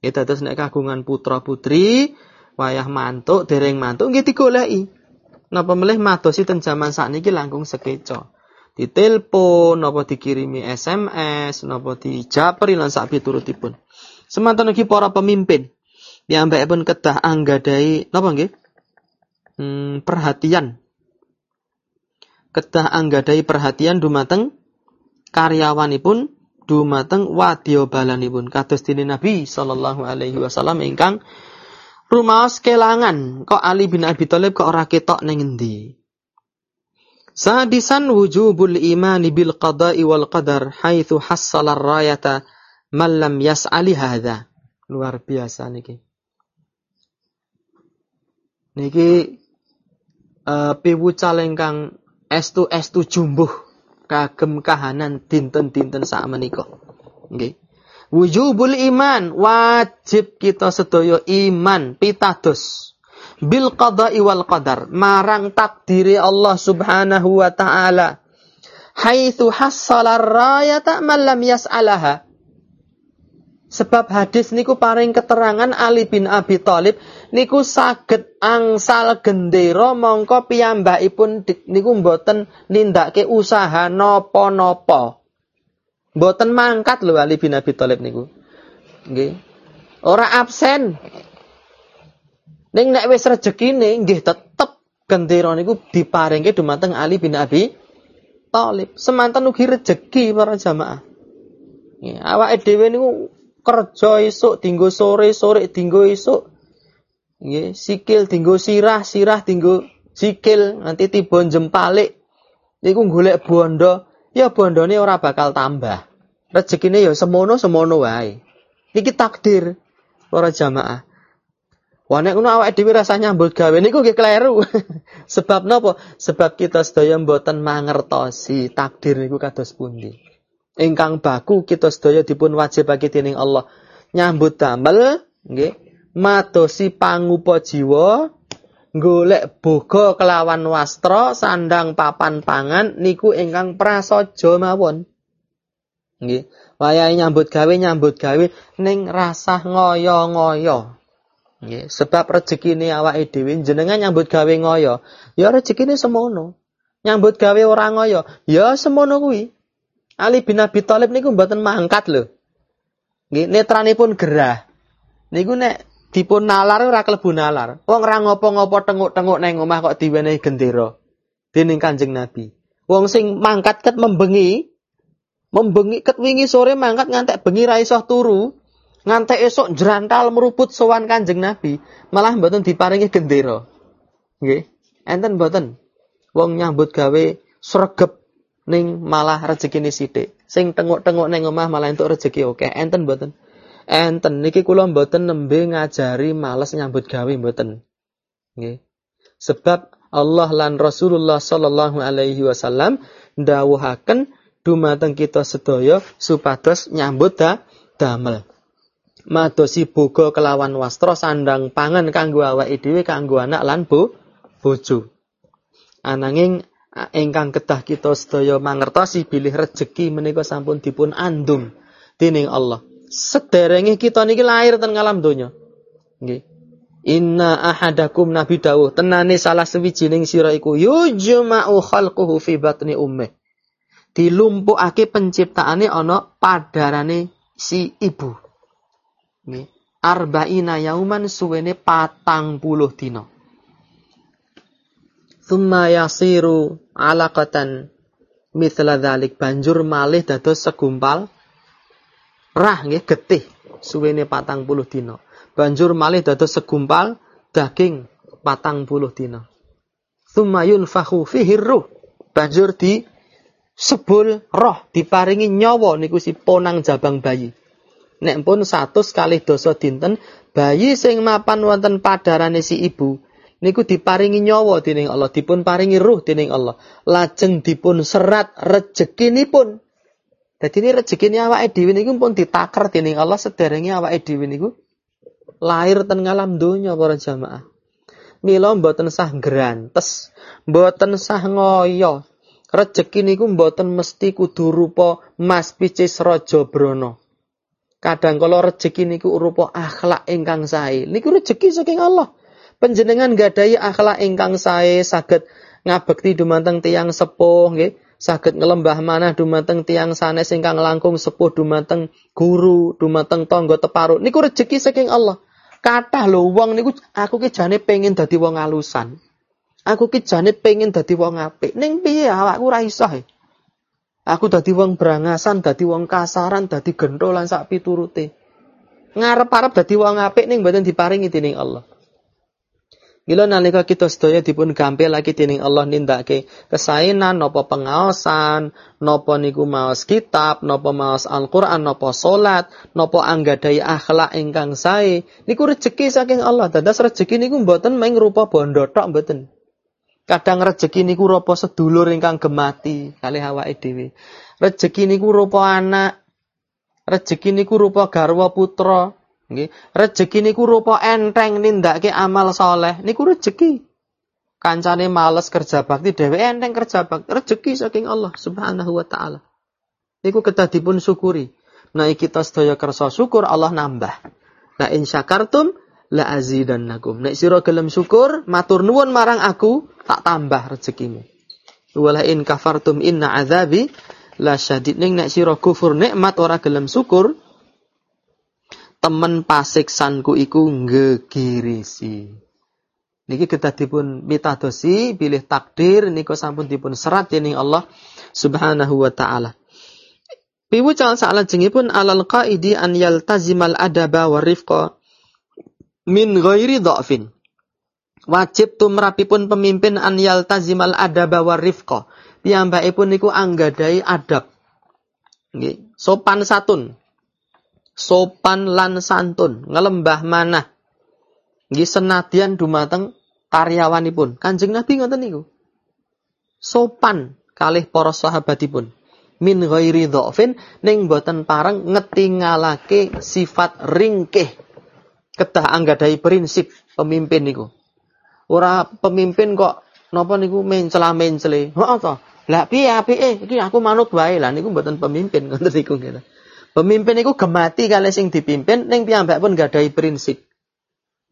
Ya dados nek kagungan putra putri wayah mantuk dereng mantuk nggih digoleki. Napa melih madosi ten jaman sakniki langkung sekeca ditelepon, napa dikirimi SMS, napa dijapri lan sak piturutipun. Semanten ugi para pemimpin pun kedah anggadai napa nggih? Hmm, perhatian kedah anggadai perhatian dumateng karyawanipun dumateng wadya balanipun kados dene Nabi sallallahu alaihi wasallam ingkang rumaos kelangan kok Ali bin Abi Thalib kok ora ketok ning endi Sadisan wujubul imani bil qada'i wal qadar haitsu hassala rayata man lam yas'ali hadza. Luar biasa niki. Niki uh, piwucal ingkang estu estu jumbuh kagem kahanan dinten-dinten sak menika. Nggih. Wujubul iman wajib kita sedaya iman pitados bil qada'i wal qadar marang takdiri Allah Subhanahu wa taala haitsu hassala rayata man lam yas'alaha Sebab hadis niku paring keterangan Ali bin Abi Thalib niku saged angsal gendera mongko piyambakipun niku mboten nindakake usaha napa-napa. Mboten mangkat lho Ali bin Abi Thalib niku. Nggih. Ora absen. Ning nek wis rezekine nggih tetep gendera niku diparingke dumateng Ali bin Abi Thalib. Semanten ugi rejeki para jamaah. Nggih, awake dhewe niku kerja esuk dinggo sore, sore dinggo esuk. Nggih, sikil dinggo sirah, sirah dinggo sikil, nanti tiba jempalik. Niku golek bondo, ya bondone ora bakal tambah. Rezekine ya semono semono wae. Iki takdir para jamaah. Wah nek ngono awake dhewe nyambut gawe niku nggih kleru. Sebab napa? Sebab kita sedaya mboten mangertosi takdir niku kados pundi. Ingkang baku kita sedaya dipun wajibake dening Allah nyambut damel nggih madosi pangupa jiwa golek boga kelawan wastra sandang papan pangan niku ingkang prasaja mawon. Nggih. Wayahe nyambut gawe nyambut gawe ning rasah ngoyo-ngoyo. Nggih, sebab rezekine awake dhewe jenengan nyambut gawe ngoyo, ya rezekine semono. Nyambut gawe ora ngoyo, ya semono kuwi. Ali bin Abi Thalib niku mboten mangkat lho. Nggih, netranipun gerah. Niku nek dipun nalar ora klebu nalar. Wong ora ngopo-ngopo tenguk-tenguk nang omah kok diwenehi gendera dening Kanjeng Nabi. Wong sing mangkat ket membengi, membengi ket wingi sore mangkat ngantek bengi ra iso turu, ngantek esok jerantal meruput sowan Kanjeng Nabi, malah mboten diparingi gendera. Nggih. Enten mboten. Wong nyambut gawe sregep ning malah rezekine sithik. Sing tengok-tengok ning omah malah entuk rezeki oke. Enten mboten. Enten niki kula mboten nembe ngajari males nyambut gawe mboten. Nggih. Sebab Allah lan Rasulullah sallallahu alaihi wasallam ndawuhaken dumateng kita sedaya supados nyambut da damel madosi boga kelawan wastra sandang pangan kanggo awake dhewe kanggo anak lan bo bojo. Ananging ingkang kedah kita sedaya mangertosi bilih rejeki menika sampun dipun andum dening Allah. Sederenge kita niki lahir ten ngalam donya. Nggih. Inna ahadakum nabi dawuh tenane salah sewijining sira iku yujma'u khalquhu fi batni ummih. Dilumpukake penciptaane ana padarane si ibu. Arba'ina yauman suwene patang puluh dina. Thumma yasiru alaqatan mithla dhalik. Banjur malih dados segumpal rah nggih getih suwene patang puluh dina. Banjur malih dados segumpal daging patang puluh dina. Thumma yunfakhu fihi ruh. Banjur di sebul roh diparingi nyawa niku si ponang jabang bayi. Nek pun satu kali dosa dinten, bayi sing mapan wonten padarane si ibu niku diparingi nyawa dening Allah, dipun paringi ruh dening Allah. Lajeng dipun serat rezekinipun. Dadi ini rezekine awake dhewe niku pun ditaker dening Allah sederenge awake dhewe niku lahir ten ngalam donya para jamaah. Mila mboten sah grantes, mboten sah ngoyo. Rezeki niku mboten mesti kudu rupa mas picis raja brana. Kadang kalau rezeki niku rupa akhlak ingkang sae. Niku rezeki saking Allah. Penjenengan gadai akhlak ingkang sae saged ngabekti dumateng tiang sepuh nggih. Saged ngelembah manah dumateng tiang sanes ingkang langkung sepuh dumateng guru, dumateng tangga teparut. Niku rezeki saking Allah. Kathah lho wong niku aku ki jane pengen dadi wong alusan. Aku ki jane pengen dadi wong apik. Ning piye awakku ora iso. Aku dadi wong brangasan, dadi wong kasaran, dadi gentolan sak piturute. Ngarep-arep dadi wong apik ning mboten diparingi dening Allah. Gila nalika kita sedaya dipun lagi dening Allah nindake kesainan napa pengaosan, napa niku maos kitab, napa maos Al-Qur'an, napa salat, napa anggadai akhlak ingkang sae. Niku rezeki saking Allah. Dados rezeki niku mboten mung rupa bondo tok mboten. Kadang rezeki niku rupa sedulur ingkang gemati kali awake dhewe. Rezeki niku rupa anak. Rezeki niku rupa garwa putra. Nggih. Rezeki niku rupa enteng nindakake amal soleh. Niku rezeki. Kancane males kerja bakti dhewe enteng kerja bakti. Rezeki saking Allah Subhanahu wa taala. Niku kedah dipun syukuri. Nah kita sedaya kersa syukur Allah nambah. Nah in syakartum la azidannakum. Nek sira gelem syukur, matur nuwun marang aku, tak tambah rezekimu. Wala in kafartum inna azabi la syadid. Ning nek sira kufur nikmat ora gelem syukur, temen pasiksanku iku ngegirisi. Niki kita dipun mitadosi pilih takdir niku sampun dipun serat dening Allah Subhanahu wa taala. Piwucal pun alal qaidi an yaltazimal adaba wa rifqa min ghairi dha'fin. Wajib tumrapipun pemimpin an yaltazimal adaba wa rifqa. Piyambakipun niku anggadai adab. Nggih, sopan satun sopan lan santun, ngelembah mana. Nggih senadyan dumateng karyawanipun. Kanjeng Nabi ngoten niku. Sopan kalih para sahabatipun. Min ghairi dhafin ning boten pareng ngetingalake sifat ringkih. Kedah anggadai prinsip pemimpin niku. Ora pemimpin kok napa niku mencela-mencele. Heeh to. Lah piye apike iki aku manut wae lah niku mboten pemimpin ngoten niku gitu. Pemimpin itu gemati kali sing dipimpin ning piyambak pun gadai prinsip.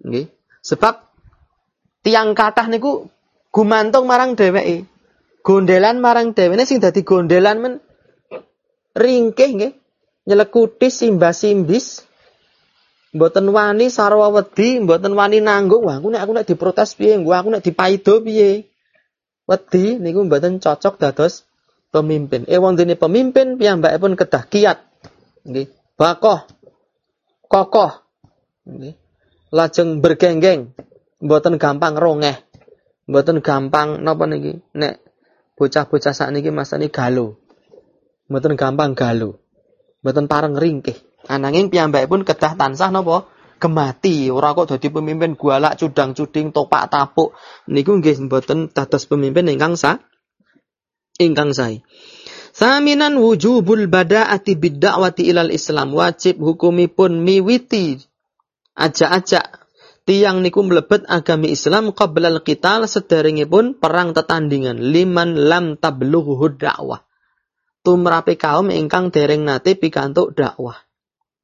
Nggih. Sebab tiang kathah niku gumantung marang dheweke. Gondelan marang dheweke sing dadi gondelan men ringkih nggih. Nyelekuti simbas-simbis. Mboten wani sarwa wedi, mboten wani nanggung. Wah, aku nek aku nek diprotes piye, gua aku nek dipaido piye. Wedi niku mboten cocok dados pemimpin. Eh wong dene pemimpin piyambakipun kedah kiat. Nggih. Bakoh kokoh. Nggih. Lajeng bergenggeng. Mboten gampang rongeh. Mboten gampang napa niki? Nek bocah-bocah sakniki masane galu mboten gampang galu mboten pareng ringkih ananging pun kedah tansah napa gemati ora kok dadi pemimpin gualak cudang-cuding topak tapuk niku nggih mboten dados pemimpin ingkang sa ingkang sae Saminan wujubul bada'ati bidda'wati ilal Islam. Wajib hukumipun miwiti aja-aja tiang niku mlebet agami Islam qablal qital sederengipun perang tetandingan liman lam tablughu dakwah. Tumrape kaum ingkang dereng nate pikantuk dakwah.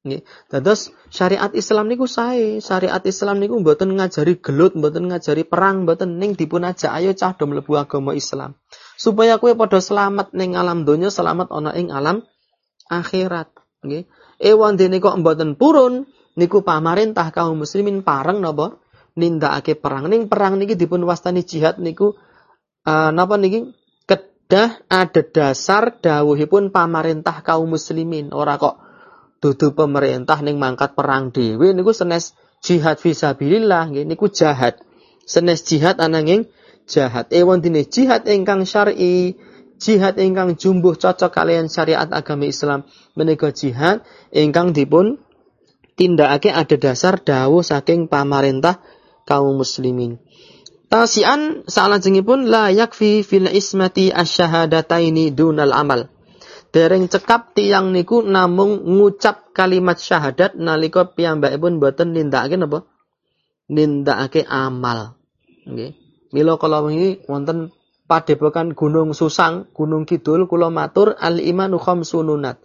Nggih. Dados syariat Islam niku sae. Syariat Islam niku mboten ngajari gelut, mboten ngajari perang, mboten ning dipun aja ayo cah do mlebu agama Islam. Supaya kue podo selamat ning alam donya selamat ana ing alam akhirat. Nggih. Ewan dene kok mboten purun niku pamarentah kaum muslimin pareng napa? Nindakake perang. Ning perang niki dipun wastani jihad niku uh, napa niki? Kedah ada dasar dawuhipun pamarentah kaum muslimin. Ora kok dudu pemerintah ning mangkat perang dhewe niku senes jihad fisabilillah nggih niku jahat senes jihad ananging jahat. Ewan dini jihad ingkang syar'i, jihad ingkang jumbuh cocok kalian syariat agama Islam menika jihad ingkang dipun tindakake ada dasar dawuh saking pamarentah kaum muslimin. Tasian pun la yakfi fil ismati asyhadataini dunal amal. Dereng cekap tiang niku namung ngucap kalimat syahadat nalika piyambakipun boten nindakake napa? Nindakake amal. Nggih. Mila kala wingi wonten padepokan Gunung Susang, Gunung Kidul kula matur al imanu khamsununat.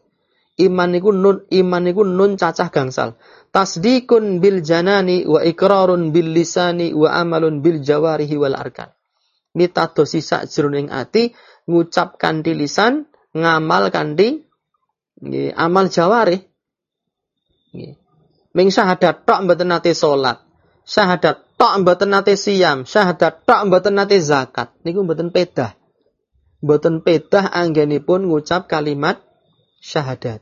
Iman niku nun iman niku nun cacah gangsal. Tasdikun bil janani wa ikrarun bil lisani wa amalun bil jawarihi wal arkan. Mitados sisa jroning ati, ngucap kanthi lisan, ngamal kanthi amal jawarih. Nggih. Ming syahadat tok mboten nate salat. Syahadat tok mboten nate siam, syahadat tok mboten nate zakat. Niku mboten pedah. Mboten pedah anggenipun ngucap kalimat syahadat.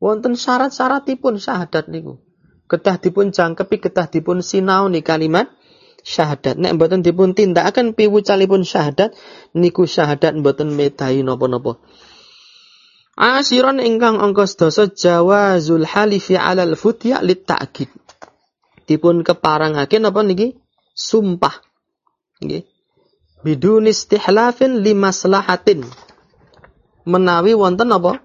Wonten syarat-syaratipun syahadat niku. Kedah dipun jangkepi, kedah dipun sinau ni kalimat syahadat. Nek mboten dipun tindakaken piwucalipun syahadat niku syahadat mboten medahi napa-napa. Asiron ingkang angka sedasa jawazul halifi alal futya lit ta'kid. Dipun keparangake napa niki? Sumpah. Nggih. Bidun istihlafin limaslahatin menawi wonten apa?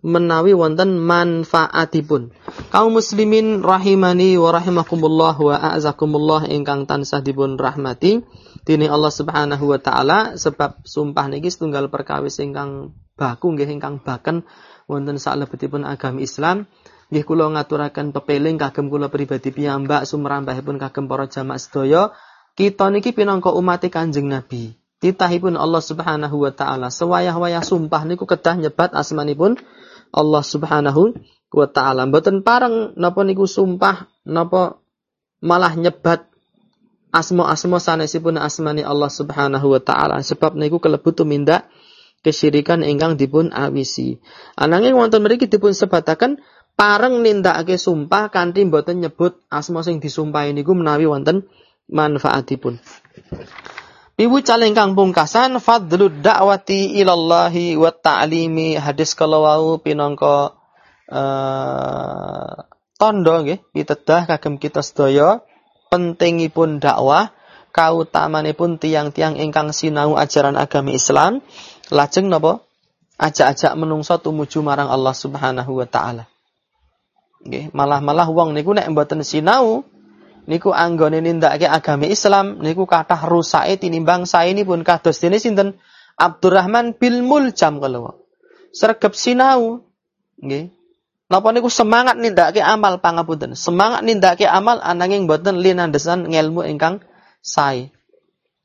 Menawi wonten manfaatipun. Kaum muslimin rahimani wa rahimakumullah wa a'zakumullah ingkang tansah dipun rahmati. Dini Allah Subhanahu wa taala sebab sumpah niki setunggal perkawis ingkang baku nggih ingkang baken wonten salebetipun agami Islam Nggih kula ngaturaken pepeling kagem kula pribadi piyambak sumrambahipun kagem para jamaah sedaya, kita niki pinangka umat Kanjeng Nabi. Titahipun Allah Subhanahu wa taala sewayah-wayah sumpah niku kedah nyebat asmanipun Allah Subhanahu wa taala. Mboten pareng napa niku sumpah napa malah nyebat asma-asma sanesipun asmani Allah Subhanahu wa taala sebab niku kelebu tumindak kesyirikan ingkang dipun awisi. Ananging wonten mriki dipun sebataken pareng nindakake sumpah kanthi mboten nyebut asma sing disumpah niku menawi wonten manfaatipun. Piwucal ingkang pungkasan fadlud da'wati ilallahi wa ta'limi hadis kala wau pinangka uh, tondo nggih pitedah kagem kita sedaya pentingipun dakwah kautamanipun tiang-tiang ingkang sinau ajaran agami Islam lajeng napa ajak-ajak menungso tumuju marang Allah Subhanahu wa taala. Nggih, malah-malah wong niku nek mboten sinau niku anggone nindakake agami Islam niku kathah rusake tinimbang pun kados dene sinten Abdurrahman bil Muljam. Sregep sinau. Nggih. Napa niku semangat nindakake amal pangapunten. Semangat nindakake amal ananging mboten linandesan ngelmu ingkang sae.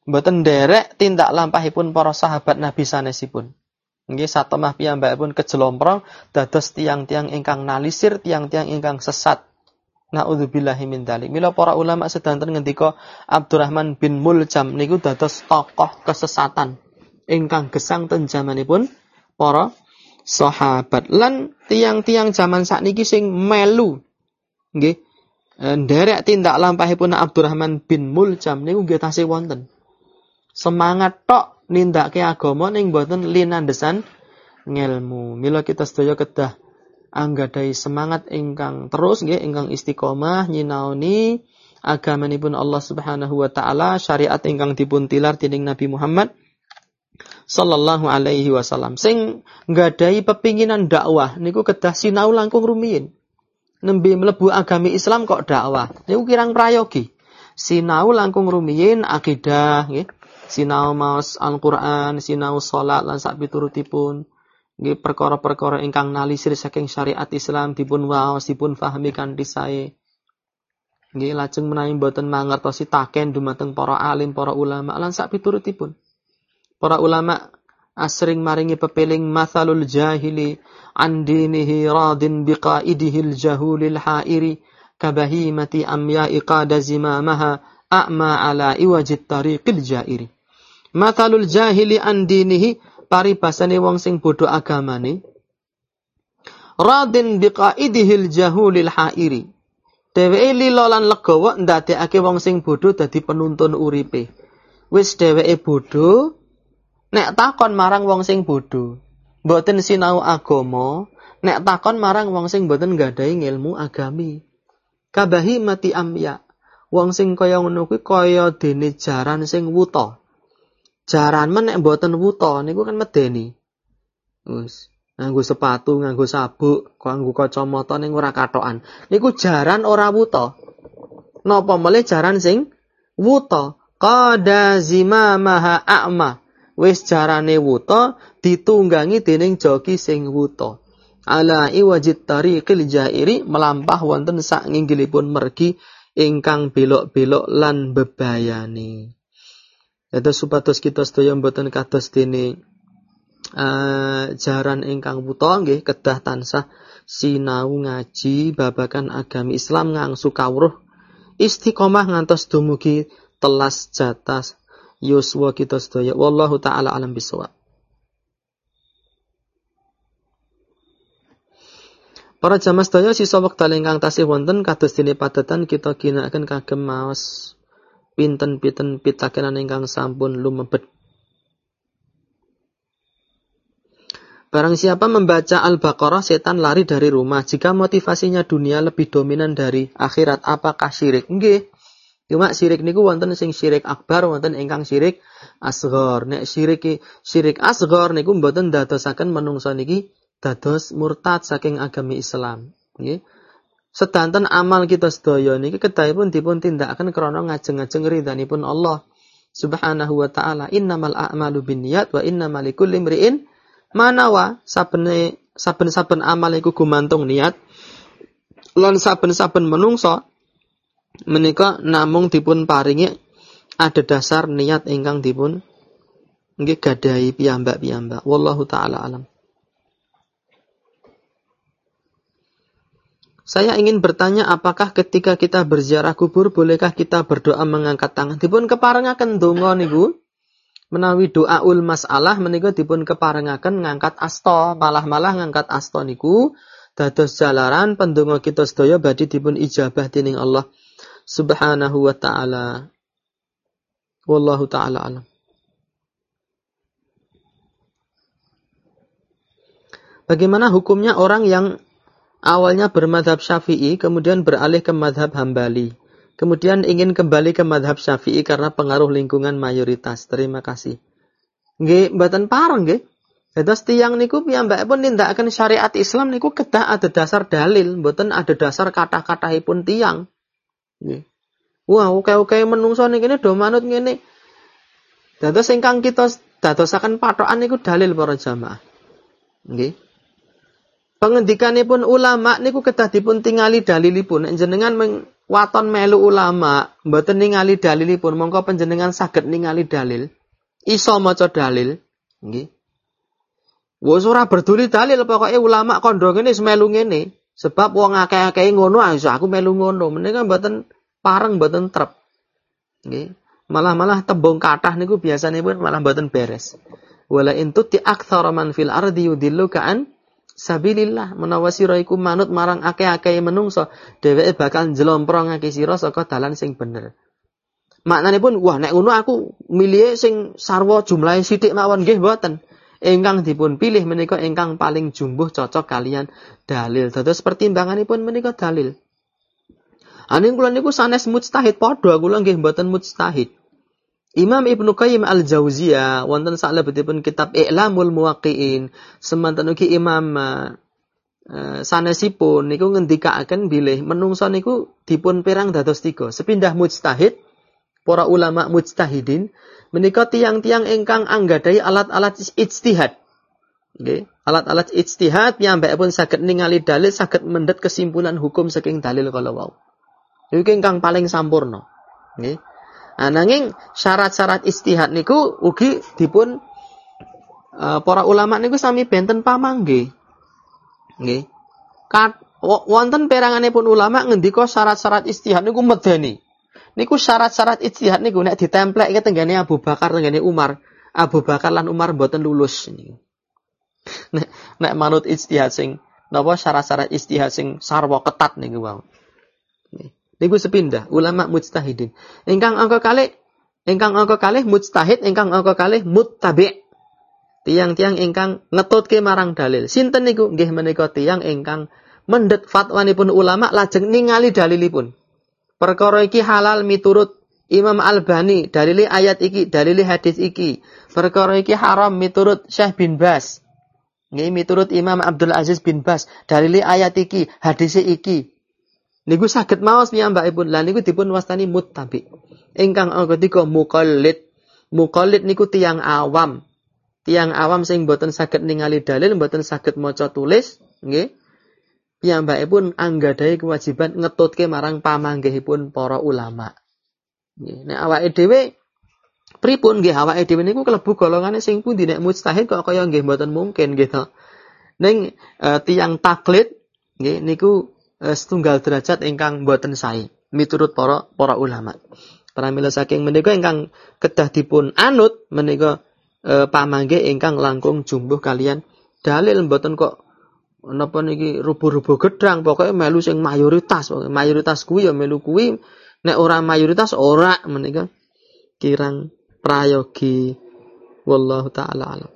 Mboten derek tindak lampahipun para sahabat Nabi sanesipun. Nggih satemah pun kejelomprong dados tiang-tiang ingkang nalisir, tiang-tiang ingkang sesat. Nauzubillahi min dzalik. Mila para ulama sedanten ngendika Abdurrahman bin Muljam niku dados tokoh kesesatan ingkang gesang ten jamanipun para sahabat lan tiang-tiang zaman sakniki sing melu nggih eh, nderek tindak lampahipun Abdurrahman bin Muljam niku nggih tasih wonten. Semangat tok nindake agama ning boten linandesan ngelmu. Mila kita sedaya kedah anggadai semangat ingkang terus nggih ingkang istiqomah nyinaoni agamanipun Allah Subhanahu wa taala syariat ingkang dipun tilar dening Nabi Muhammad sallallahu alaihi wasallam. Sing nggadai pepinginan dakwah niku kedah sinau langkung rumiyin. Nembe mlebu agami Islam kok dakwah? Niku kirang prayogi. Sinau langkung rumiyin akidah nggih sinau maos Al-Qur'an, sinau salat lan sak piturutipun. Nggih perkara-perkara ingkang nalisir saking syariat Islam dipun waos dipun fahami kanthi sae. Nggih lajeng menawi boten mangertosi taken dumateng para alim, para ulama lan sak piturutipun. Para ulama asring maringi pepeling mathalul jahili an dinihi radin biqaidihi jahulil hairi kabahimati amya'i qada zimamaha a'ma ala iwajit tariqil jairi. Matalul jahili an dinihi paribasane wong sing bodho agamane. Radin biqaidihil jahulil hairi. Dheweke lila lan legawa ndadekake wong sing bodho dadi penuntun uripe. Wis dheweke bodho nek takon marang wong sing bodho. Mboten sinau agama, nek takon marang wong sing mboten nggadahi ilmu agami. Kabahi mati amya. Wong sing kaya ngono kuwi kaya dene jaran sing wuta. Jaran men nek mboten wuta niku kan medeni. Wis, nganggo sepatu, nganggo sabuk, nganggo kacamata ning ora katokan. Niku jaran ora wuta. Napa mele jaran sing wuta? Qada zimamaha a'ma. Wis jarane wuta ditunggangi dening joki sing wuta. Ala iwajit tariqil jairi melampah wonten sak nginggilipun mergi ingkang belok-belok lan bebayani. Dados supados kita sedaya mboten kados dene uh, jaran ingkang wuta nggih kedah tansah sinau ngaji babakan agami Islam ngangsu kawruh. Istiqomah ngantos dumugi telas jatas yuswa kita sedaya. Wallahu taala alam bisawab. Para jamaah sedaya sisa wekdal ingkang tasih wonten kados dene padatan kita ginakaken kagem maos pinten-pinten pitakenan ingkang sampun lumebet. Barang siapa membaca Al-Baqarah, setan lari dari rumah. Jika motivasinya dunia lebih dominan dari akhirat, apakah syirik? Nggih. Cuma syirik niku wonten sing syirik akbar, wonten ingkang syirik asghar. Nek syirik syirik asghar niku mboten dadosaken menungso niki dados murtad saking agami Islam. Nggih. Sedanten amal kita sedaya niki kedahipun dipun tindakaken krana ngajeng-ajeng ridhanipun Allah Subhanahu wa taala. Innamal a'malu binniyat wa innamal likulli imri'in manawa. Saben-saben amal iku gumantung niat. Lan saben-saben menungso menika namung dipun paringi ada dasar niat ingkang dipun nggih gadahi piyambak-piyambak. Wallahu taala alam Saya ingin bertanya apakah ketika kita berziarah kubur bolehkah kita berdoa mengangkat tangan? Dipun keparengaken donga niku menawi doa ul masalah menika dipun keparengaken ngangkat asto, malah-malah ngangkat asto niku dados jalaran pendonga kita sedaya badhe dipun ijabah dening Allah Subhanahu wa taala. Wallahu taala alam. Bagaimana hukumnya orang yang awalnya bermadhab syafi'i, kemudian beralih ke madhab hambali. Kemudian ingin kembali ke madhab syafi'i karena pengaruh lingkungan mayoritas. Terima kasih. Nggih, mboten pareng nggih. Dados tiyang niku piyambake pun nindakaken syariat Islam niku kedah ada dasar dalil, mboten ada dasar kata-katahipun tiyang. Nggih. Wah, oke-oke menungso niki do manut ngene. Dados ingkang kita dadosaken patokan niku dalil para jamaah. Nggih pengendikanipun ulama niku kedah dipun tingali dalilipun. Jenengan waton melu ulama mboten ningali dalilipun mongko panjenengan saged ningali dalil. Iso maca dalil. Nggih. Wes ora berduli dalil pokoke ulama kondo ngene melu ngene. Sebab wong akeh-akeh ngono iso aku melu ngono. Menika mboten pareng mboten trep. Nggih. Malah-malah tembung kathah niku biasane pun malah mboten beres. Wala intuti aktsara man fil ardi yudilluka an sabilillah menawa sira manut marang akeh-akeh menungso dheweke bakal njlomprongake sira saka dalan sing bener. Maknane pun wah nek ngono aku milih sing sarwa jumlahe sithik mawon nggih mboten. Ingkang dipun pilih menika ingkang paling jumbuh cocok kalian dalil. Dados pertimbanganipun menika dalil. Aning kula niku sanes mujtahid padha kula nggih mboten mujtahid Imam Ibnu Qayyim Al-Jauziyah wonten salebetipun kitab I'lamul Muwaqqi'in semanten ugi Imam uh, sanesipun niku ngendikaaken bilih menungso niku dipun perang dados tiga. Sepindah mujtahid, para ulama mujtahidin menika tiang-tiang ingkang anggadai alat-alat ijtihad. Nggih, alat-alat ijtihad pun saged ningali dalil, saged mendet kesimpulan hukum saking dalil kalau wau. Iku ingkang paling sampurna. Nah, nanging syarat-syarat istihad niku ugi dipun uh, para ulama niku sami benten pamangge. Nggih. Wonten peranganipun ulama ngendika syarat-syarat istihad niku medeni. Niku syarat-syarat istihad niku nek ditemplek ke tenggane Abu Bakar tenggane Umar, Abu Bakar lan Umar mboten lulus niku. Nek nek manut istihad sing napa syarat-syarat istihad sing sarwa ketat niku wae. Niku sepindah ulama mujtahidin. Ingkang angka kalih ingkang angka kalih mujtahid, ingkang angka kalih muttabi'. Tiang-tiang ingkang ngetutke marang dalil. Sinten niku nggih menika tiang ingkang mendet fatwanipun ulama lajeng ningali dalilipun. Perkara iki halal miturut Imam Al-Bani, dalili ayat iki, dalili hadis iki. Perkara iki haram miturut Syekh bin Bas. Nggih miturut Imam Abdul Aziz bin Bas, dalili ayat iki, hadis iki. Niku saged maos piyambakipun. Lah niku dipun wastani muttabi. Ingkang ketiga muqallid. Muqallid niku tiang awam. Tiang awam sing boten saged ningali dalil, boten saged maca tulis, nggih. Piyambakipun anggadhahi kewajiban ngetutke marang pamanggihipun para ulama. Nggih. Nek awake dhewe pripun nggih awake dhewe niku klebu golongane sing pundi nek mujtahid kok kaya nggih mboten mungkin gitu. Ning uh, tiang taklid nggih niku Eh, setunggal derajat ingkang boten sae. miturut para para ulama. Pramila saking menika ingkang kedah dipun anut menika e, pamangge ingkang langkung jumbuh kalian dalil mboten kok napa niki rubuh-rubuh gedang pokoknya melu sing mayoritas mayoritas kuwi ya melu kuwi nek ora mayoritas ora menika kirang prayogi wallahu taala alam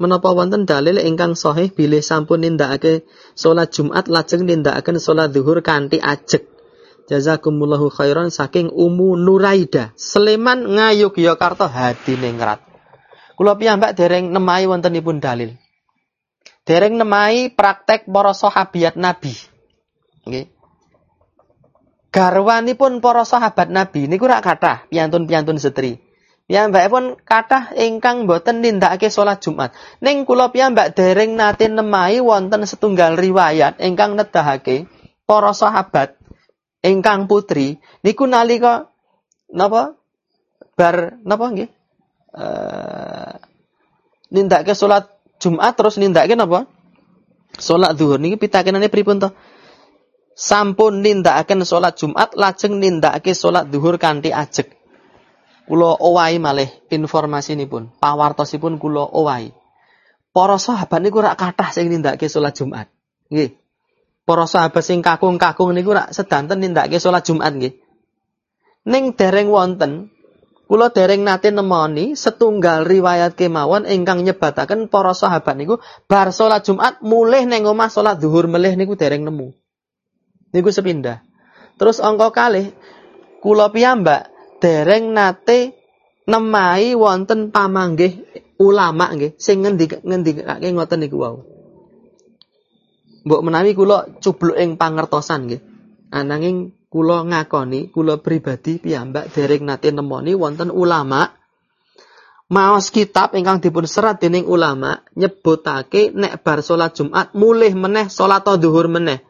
menapa wonten dalil ingkang sahih bilih sampun nindakake salat Jumat lajeng nindakaken salat zuhur kanthi ajeg jazakumullahu khairan saking Umu Nuraida Sleman Ngayogyakarta hadiningrat Kula piyambak dereng nemai wontenipun dalil. Dereng nemai praktek para sahabiat Nabi. Nggih. Garwanipun para sahabat Nabi niku rak kathah piantun-piantun setri. Pun kathah ingkang boten nindakake salat Jumat. Ning kula piyambak dereng nate nemai wonten setunggal riwayat ingkang nedahake para sahabat ingkang putri niku nalika napa bar napa nggih uh, nindakake salat Jumat terus nindakake napa? Salat zuhur niki pitakenane pripun to? Sampun nindakaken salat Jumat lajeng nindakake salat zuhur kanthi ajeg. Kula owahi malih informasinipun, pawartosipun kula owahi. Para sahabat niku rak kathah sing nindakake salat Jumat. Nggih. Para sahabat sing kakung-kakung niku rak sedanten nindakake salat Jumat nggih. Ning dereng wonten Kula dereng nate nemoni setunggal riwayat kemawon ingkang nyebataken para sahabat niku bar salat Jumat mulih ning omah salat zuhur melih niku dereng nemu. Niku sepindah. Terus angka kalih kula piyambak dereng nate nemai wonten pamanggih ulama nggih sing ngendik ngendikake ngoten niku wau. Mbok menawi kula cubluk ing pangertosan nggih. Ananging kula ngakoni, kula pribadi piyambak dereng nate nemoni wonten ulama maos kitab ingkang dipun serat dening ulama nyebutake nek bar salat Jumat mulih meneh salat zuhur meneh.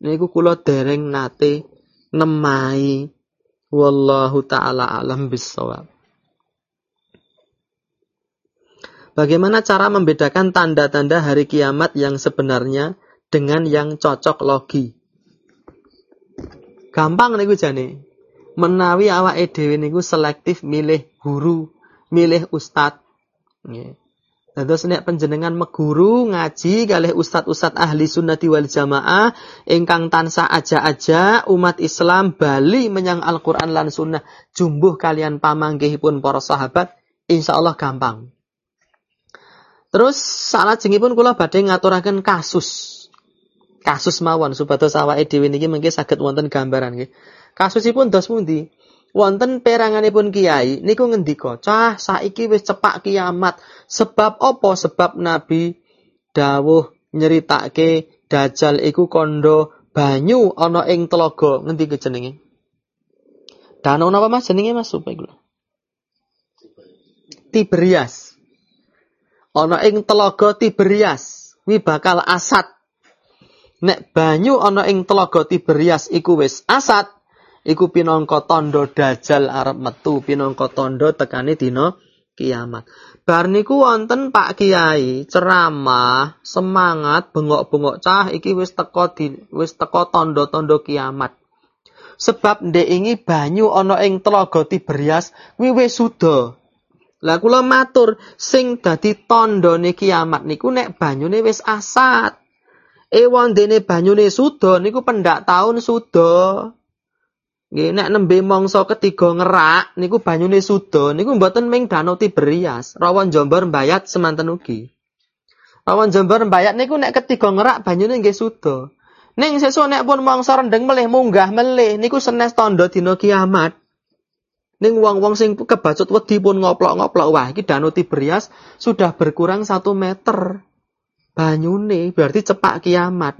Niku kula dereng nate nemai wallahu taala alam bisawab. Bagaimana cara membedakan tanda-tanda hari kiamat yang sebenarnya dengan yang cocok logi? Gampang niku jane. Menawi awake dhewe niku selektif milih guru, milih ustad. Dados nek panjenengan meguru ngaji kalih ustad-ustad ahli sunnati wal jamaah ingkang tansah aja-aja umat Islam bali menyang Al-Qur'an lan sunnah jumbuh kalian pamanggihipun para sahabat insyaallah gampang. Terus salat jengipun kula badhe ngaturaken kasus kasus mawon supados awake dhewe niki mengke saged wonten gambaran nggih. Kasusipun dos pundi? Wonten peranganipun kiai niku ngendika, "Cah, saiki wis cepak kiamat." Sebab apa? Sebab Nabi dawuh nyeritake Dajjal iku kondo banyu ana ing telaga. Ngendi jenenge? Danau napa Mas jenenge Mas supaya kula? Tiberias. Ana ing telaga Tiberias. Wi bakal asat nek banyu ana ing telaga Tiberias iku wis asat, iku pinangka tandha dajal arep metu, pinangka tandha tekane dina kiamat. Bar niku wonten Pak Kiai ceramah, semangat, bengok-bengok cah iki wis teko di wis teko tandha-tandha kiamat. Sebab ndek ingi banyu ana ing telaga Tiberias kuwi wis suda. Lah kula matur sing dadi tandhane kiamat niku nek banyune wis asat. Ewan dene banyune suda niku pendak taun suda. Nggih nek nembe mangsa ketiga ngerak niku banyune suda niku mboten ming danau Tiberias, rawon Jombor Mbayat semanten ugi. Rawon Jombor Mbayat niku nek ketiga ngerak banyune nggih suda. Ning sesuk nek pun mangsa rendeng melih munggah melih niku senes tanda dina kiamat. Ning wong-wong sing kebacut wedi pun ngoplok-ngoplok wah iki danau Tiberias sudah berkurang satu meter banyune berarti cepak kiamat.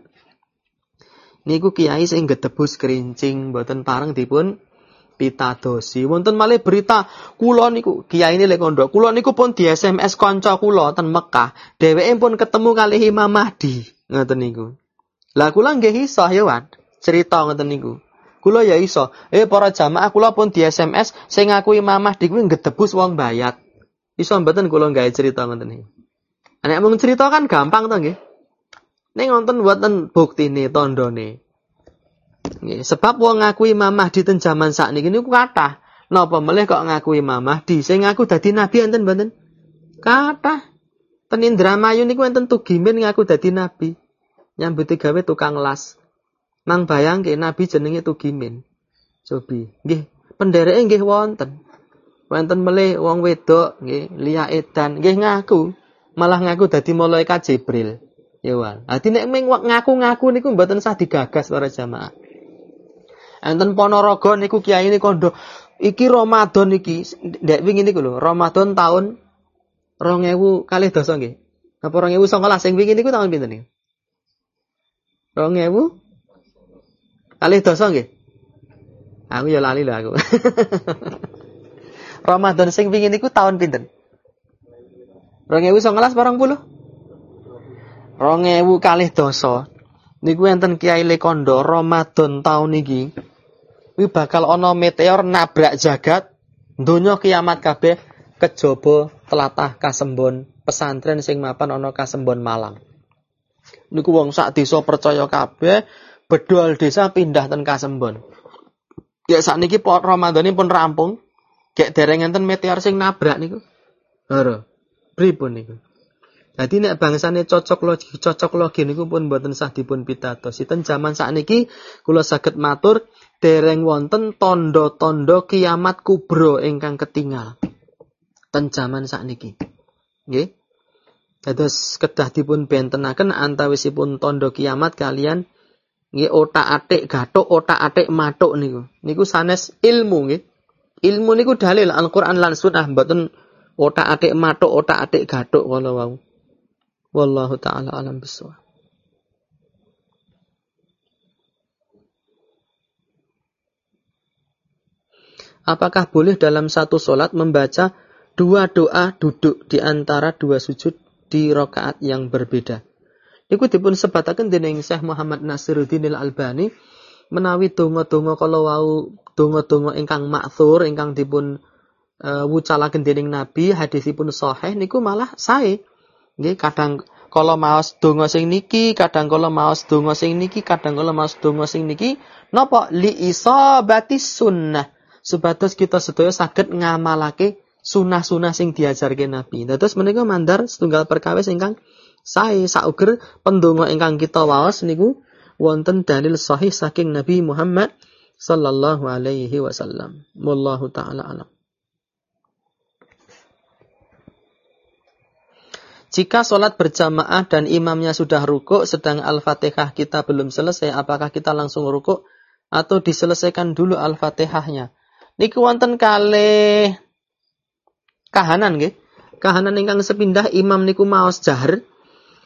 Niku kiai sing gedebus kerincing mboten pareng dipun pitadosi. Wonten malih berita kula niku kiai lek kondok. Kula niku pun di SMS kanca kula ten Mekah. Dheweke pun ketemu kali Imam Mahdi. Ngoten niku. Lah kula nggih iso ya Wan. Cerita ngoten niku. Kula ya iso. Eh para jamaah kula pun di SMS sing ngaku Imam Mahdi kuwi gedebus wong bayat. Iso mboten kula gawe cerita ngoten niku. Nek mung cerita kan gampang to nggih. Ning wonten bukti buktine tandane. Nggih, sebab wong ngaku Imam Mahdi ten jaman sakniki niku kathah. Napa melih kok ngaku Imam Mahdi sing ngaku dadi nabi enten mboten? Kathah. Ten Indramayu niku enten tugimin ngaku dadi nabi. Nyambuti gawe tukang las. Nang bayangke nabi jenenge tugimin. Cobi. Nggih, pendereke nggih wonten. Wonten melih wong wedok nggih, Lia Edan nggih ngaku, malah ngaku dadi malaikat Jibril. Ya wal. Dadi nek ngaku-ngaku niku mboten sah digagas para jamaah. Enten Ponorogo niku kiai ini kondo iki Ramadan iki ndek wingi niku lho, Ramadan tahun 2000 kali dosa nggih. Apa 2019 sing wingi niku tahun pinten niku? 2000 kali dosa nggih. Aku ya lali lho aku. Ramadan sing wingi niku tahun pinten? 2019 barang puluh? 2000 kali dosa. Niku enten Kiai Lekondo Ramadan tahun niki. Kuwi bakal ana meteor nabrak jagat donya kiamat kabeh kejaba telatah Kasembon pesantren sing mapan ana Kasembon Malang. Niku wong sak desa percaya kabeh bedol desa pindah ten Kasembon. Ya sakniki Ramadan ini pun rampung. Kayak dereng enten meteor sing nabrak niku. Lho. Pripun niku? Jadi nek bangsane cocok logi, cocok logi niku pun mboten sah dipun pitados. Sinten jaman sakniki kula saged matur dereng wonten tondo-tondo kiamat kubro ingkang ketinggal. Ten jaman sakniki. Nggih. Dados kedah dipun bentenaken antawisipun tondo kiamat kalian nggih otak-atik gathuk otak-atik matuk niku. Niku sanes ilmu nggih. Ilmu niku dalil Al-Qur'an lan sunnah mboten otak-atik matuk, otak-atik gathuk kala wau. Wallahu taala alam bisawab. Apakah boleh dalam satu solat membaca dua doa duduk di antara dua sujud di rokaat yang berbeda? Iku dipun sebataken dening Syekh Muhammad Nasiruddin Al-Albani menawi donga-donga kalau wau donga-donga ingkang makthur ingkang dipun uh, wucalaken dening Nabi hadisipun sahih niku malah sae. Nggih kadang kalau maos donga sing niki, kadang kalau maos donga sing niki, kadang kalau maos donga sing niki, napa li isabati sunnah. Supados kita sedaya saged ngamalake sunah-sunah sing diajarke Nabi. Dados menika mandar setunggal perkawis ingkang sae sauger pendonga ingkang kita waos niku wonten dalil sahih saking Nabi Muhammad sallallahu alaihi wasallam. Wallahu taala alam. Jika sholat berjamaah dan imamnya sudah rukuk, sedang Al-Fatihah kita belum selesai, apakah kita langsung rukuk atau diselesaikan dulu Al-Fatihahnya? Niku wonten kali kahanan nggih. Kahanan ingkang sepindah imam niku maos jahar,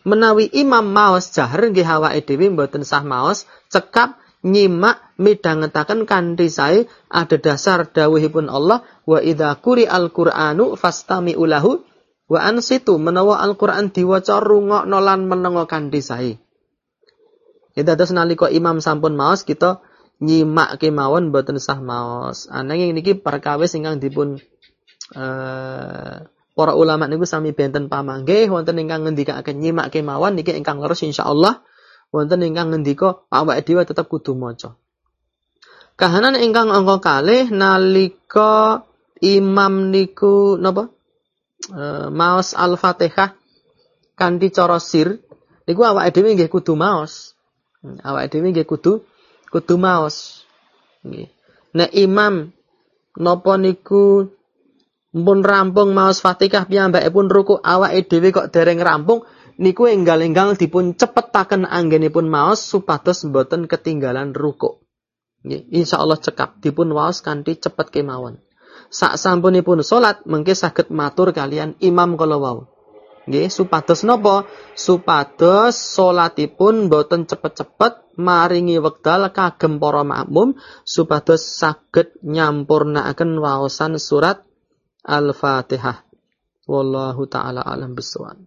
menawi imam maos jahar nggih awake dhewe mboten sah maos cekap nyimak midhangetaken kanthi sae ada dasar dawuhipun Allah wa idza quri al-qur'anu fastami'u lahu wa ansitu menawa Al-Qur'an diwaca rungokno lan menengo kanthi sae Ya dados nalika imam sampun maos kita nyimak kemawon mboten sah maos. Ananging niki perkawis ingkang dipun uh, para ulama niku sami benten pamanggih wonten ingkang ngendikaken nyimak kemawon niki ingkang leres insyaallah wonten ingkang ngendika awake dhewe tetep kudu maca. Kahanan ingkang angka kalih nalika imam niku napa? E, maos Al-Fatihah kanthi cara sir niku awake dhewe nggih kudu maos. Hmm, awake dhewe nggih kudu kudu maos. Nggih. Nek imam napa niku Mpun rampung maos Fatihah pun ruku awake dhewe kok dereng rampung niku enggal-enggal dipun cepetaken anggenipun maos supados mboten ketinggalan ruku. Nggih, insyaallah cekap dipun waos kanthi cepet kemawon. Sak sampunipun salat mengke saged matur kalian imam kala wau. Nggih, supados napa? Supados salatipun mboten cepet-cepet maringi wekdal kagem para makmum supados saged nyampurnakaken waosan surat Al-Fatihah. Wallahu taala alam bisawab.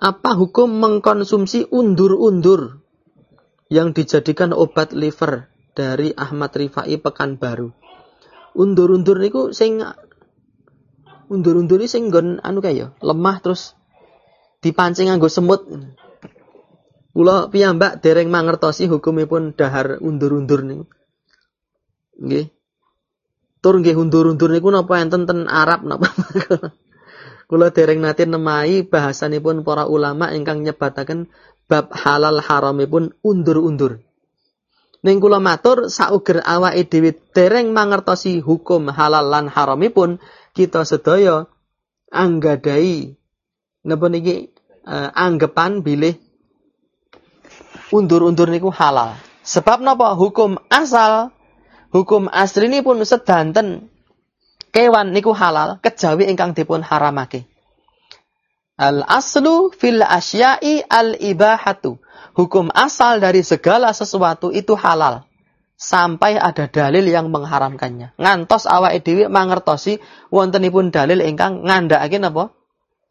Apa hukum mengkonsumsi undur-undur yang dijadikan obat liver dari Ahmad Rifai Pekanbaru? Undur-undur niku sing undur-undur sing nggon anu kaya lemah terus dipancing nganggo semut. Kula piyambak dereng mangertosi hukumipun dahar undur-undur niku. Nggih. Tur nggih undur-undur niku napa enten ten Arab napa. Kula dereng nate nemai bahasanipun para ulama ingkang nyebataken bab halal haramipun undur-undur. Ning kula matur sauger awake dhewe dereng mangertosi hukum halal lan haramipun kita sedaya anggadai napa niki uh, anggepan bilih undur-undur niku halal. Sebab napa? Hukum asal, hukum asli ini pun sedanten kewan niku halal, kejawi ingkang dipun haramake. Al aslu fil asya'i al ibahatu. Hukum asal dari segala sesuatu itu halal. Sampai ada dalil yang mengharamkannya. Ngantos awake dhewe mangertosi wontenipun dalil ingkang ngandhakake napa?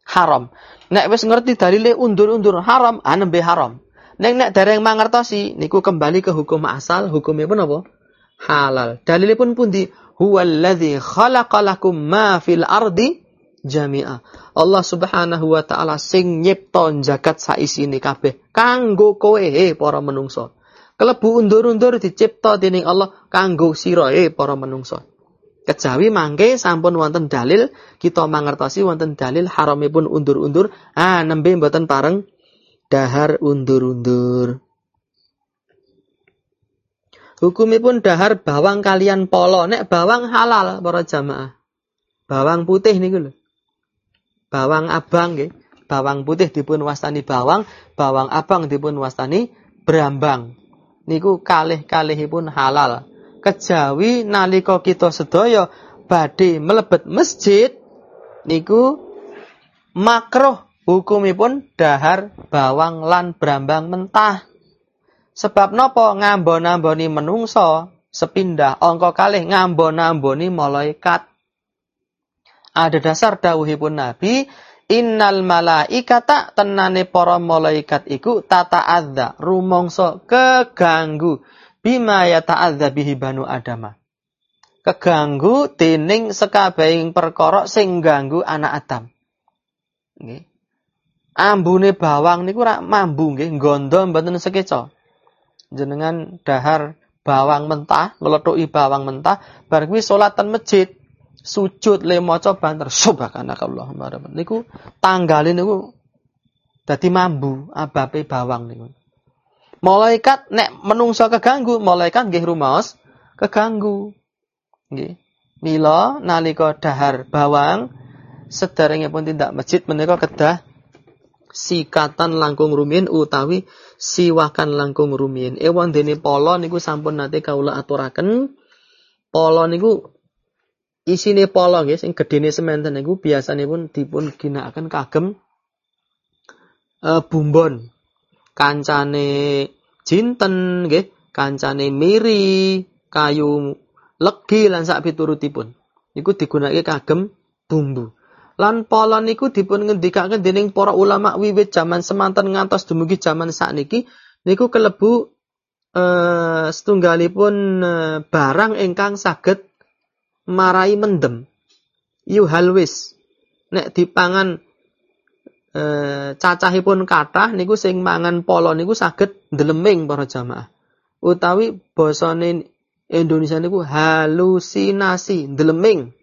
Haram. Nek wis ngerti dalile undur-undur haram, anembe haram. Neng nek dereng mangertosi niku kembali ke hukum asal, hukumnya pun apa? Halal. Dalilipun pundi? Huwallazi khalaqalakum ma fil ardi jami'a. Allah Subhanahu wa taala sing nyipta jagat saisine kabeh kanggo kowe he para menungso. Kelebu undur-undur dicipta dening Allah kanggo sira he para menungso. Kejawi mangke sampun wonten dalil kita mangertosi wonten dalil haramipun undur-undur ah nembe mboten pareng dahar undur-undur. Hukumipun dahar bawang kalian polo. Nek bawang halal para jamaah. Bawang putih niku lho. Bawang abang nggih. Bawang putih dipun wastani bawang, bawang abang dipun wastani brambang. Niku kalih-kalihipun halal. Kejawi nalika kita sedaya badhe mlebet masjid niku makruh hukumipun dahar bawang lan brambang mentah. Sebab nopo ngambon-amboni menungso sepindah ongko kalih ngambon-amboni malaikat. Ada dasar dawuhipun Nabi, innal malaikata tenane para malaikat iku tata adza rumangsa keganggu bima ya ta'adza bihi banu adama. Keganggu dening sekabehing perkara sing ganggu anak Adam. Nggih ambune bawang niku rak mambu nggih gondo mboten sekeca. Jenengan dahar bawang mentah, ngletuki bawang mentah, bar kuwi salat ten masjid, sujud le maca banter subhanakallahumma rabbana. Niku tanggale niku dadi mambu abape bawang niku. Malaikat nek menungso keganggu, malaikat nggih rumaos keganggu. Nggih. Mila nalika dahar bawang pun tindak masjid menika kedah sikatan langkung rumiyin utawi siwakan langkung rumiyin. Ewan dene polo niku sampun nate kaula aturaken. Polo niku isine polo nggih sing gedene sementen niku biasanipun dipun ginakaken kagem uh, bumbon. Kancane jinten nggih, kancane miri, kayu legi lan sak piturutipun. Niku digunakake kagem bumbu. Lan pola niku dipun ngendikaken dening para ulama wiwit zaman semanten ngantos dumugi zaman sakniki niku kelebu uh, setunggalipun uh, barang ingkang saged marai mendem. Yu halwis. Nek dipangan uh, cacahipun kathah niku sing mangan polo niku saged ndeleming para jamaah. Utawi basane Indonesia niku halusinasi, ndeleming.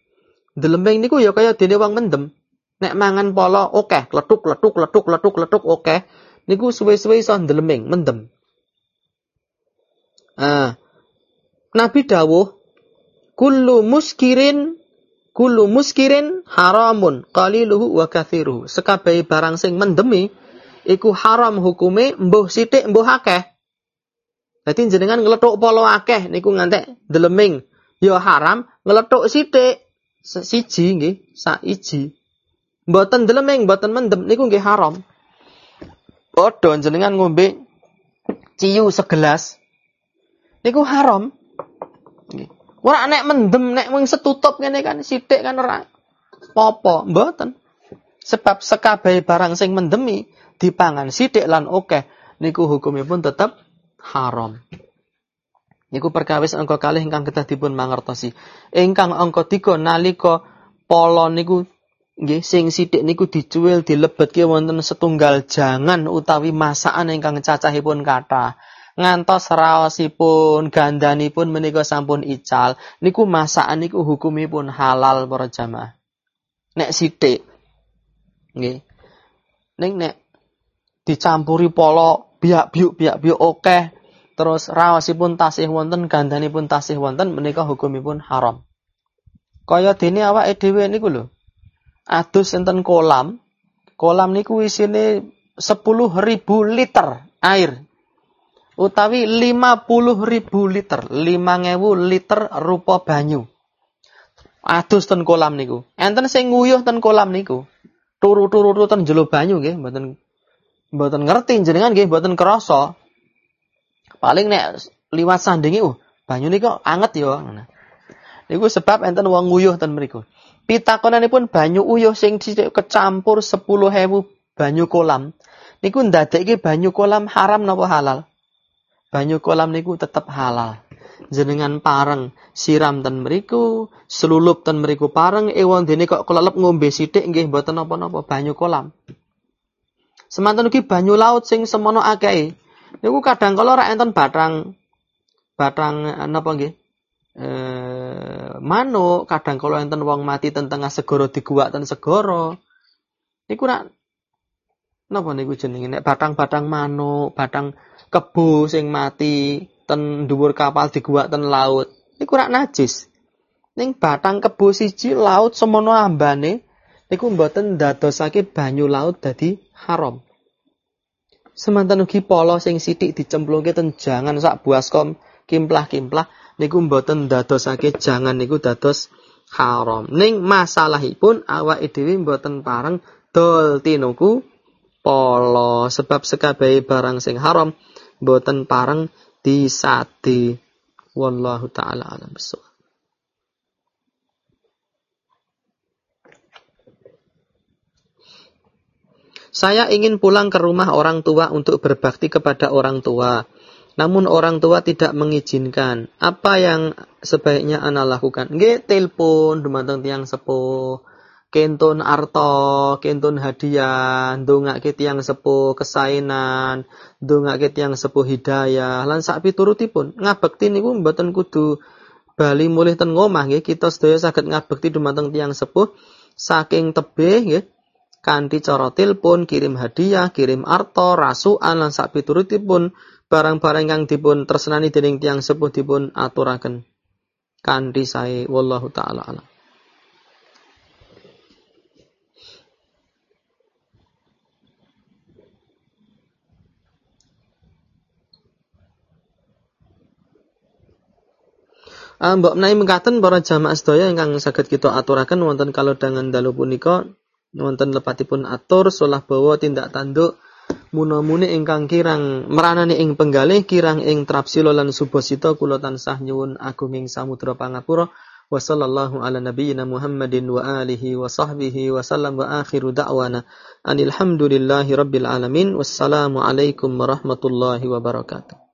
Delemeng niku ya kaya dene wong mendem. Nek mangan polo oke, okay. letuk letuk letuk letuk letuk oke. Okay. Niku suwe-suwe iso delemeng, mendem. Ah. Nabi dawuh kullu muskirin kullu muskirin haramun qaliluhu wa kathiruhu. Sekabehi barang sing mendemi iku haram hukume mbuh sithik mbuh akeh. Dadi jenengan ngletuk polo akeh niku ngantek deleming ya haram, ngletuk sithik siji nggih, saiji. Mboten delemeng, mboten mendem niku nggih haram. Padha jenengan ngombe ciu segelas niku haram. Nggih. Ora nek mendem nek mung setutup ngene kan sithik kan ora apa mboten. Sebab sekabehe barang sing mendemi dipangan sithik lan oke niku hukumipun tetap haram. Niku perkawis angka kalih ingkang kedah dipun mangertosi. Ingkang angka tiga nalika polo niku nggih sing sithik niku dicuwil dilebetke wonten setunggal jangan utawi masakan ingkang cacahipun kathah ngantos raosipun gandanipun menika sampun ical niku masakan niku hukumipun halal para jamaah nek sithik nggih ning nek dicampuri polo biak biuk biak biuk oke terus raosipun tasih wonten gandanipun tasih wonten menika hukumipun haram kaya dene awake dhewe niku lho adus enten kolam. Kolam niku isine 10.000 liter air. Utawi 50.000 liter, 5.000 liter rupa banyu. Adus ten kolam niku. Enten sing nguyuh ten kolam niku. Turu-turu ten jelo banyu nggih, mboten mboten ngerti jenengan nggih mboten krasa. Paling nek liwat sandingi uh banyu niku anget ya. Niku sebab enten wong nguyuh ten mriku pitakonanipun banyu uyuh sing kecampur 10.000 banyu kolam niku ndadekke banyu kolam haram napa halal? Banyu kolam niku tetep halal. Jenengan pareng siram ten mriku, selulup ten mriku pareng ewon dene kok kelelep ngombe sithik nggih mboten napa-napa banyu kolam. Semanten ugi banyu laut sing semono akeh. Niku kadang kala ora enten batang batang napa nggih? eh, manuk, kadang kalau enten wong mati ten tengah segoro diguak ten segoro. Niku nak napa niku jenenge nek batang-batang manuk, batang kebo sing mati ten dhuwur kapal diguak ten laut. Niku rak najis. Ning batang kebo siji laut semono ambane niku mboten dadosake banyu laut dadi haram. Semantan ugi polo sing sithik dicemplungke ten jangan sak buaskom kimplah-kimplah niku mboten dadosake jangan niku dados haram. Ning masalahipun awake dhewe mboten pareng dol tinuku polo sebab sekabehe barang sing haram mboten pareng disati. Wallahu taala alam bisawab. Saya ingin pulang ke rumah orang tua untuk berbakti kepada orang tua. Namun orang tua tidak mengizinkan. Apa yang sebaiknya anak lakukan? Nggih, telepon dumateng tiang sepuh. Kentun arto, kentun hadiah, ndongake tiang sepuh kesainan, ndongake tiang sepuh hidayah, lan sak piturutipun. Ngabekti niku mboten kudu bali mulih ten ngomah nggih, kita sedaya saged ngabekti dumateng tiang sepuh saking tebih nggih kanthi cara telepon, kirim hadiah, kirim arto, rasukan lan sak piturutipun barang-barang yang dipun tersenani dening tiang sepuh dipun aturaken kanthi sae wallahu taala alam. Uh, Mbok menawi mengkaten para jamaah sedaya ingkang saged kita aturaken wonten kalau dengan dalu punika wonten lepatipun atur solah bawa tindak tanduk munamune ingkang kirang meranani ing penggalih kirang ing trapsila lan subasita kula tansah nyuwun agunging samudra pangapura. Wa sallallahu ala nabiyyina Muhammadin wa alihi wa sahbihi wa sallam wa akhiru da'wana. Anil hamdulillahi rabbil alamin. Wassalamu alaikum warahmatullahi wabarakatuh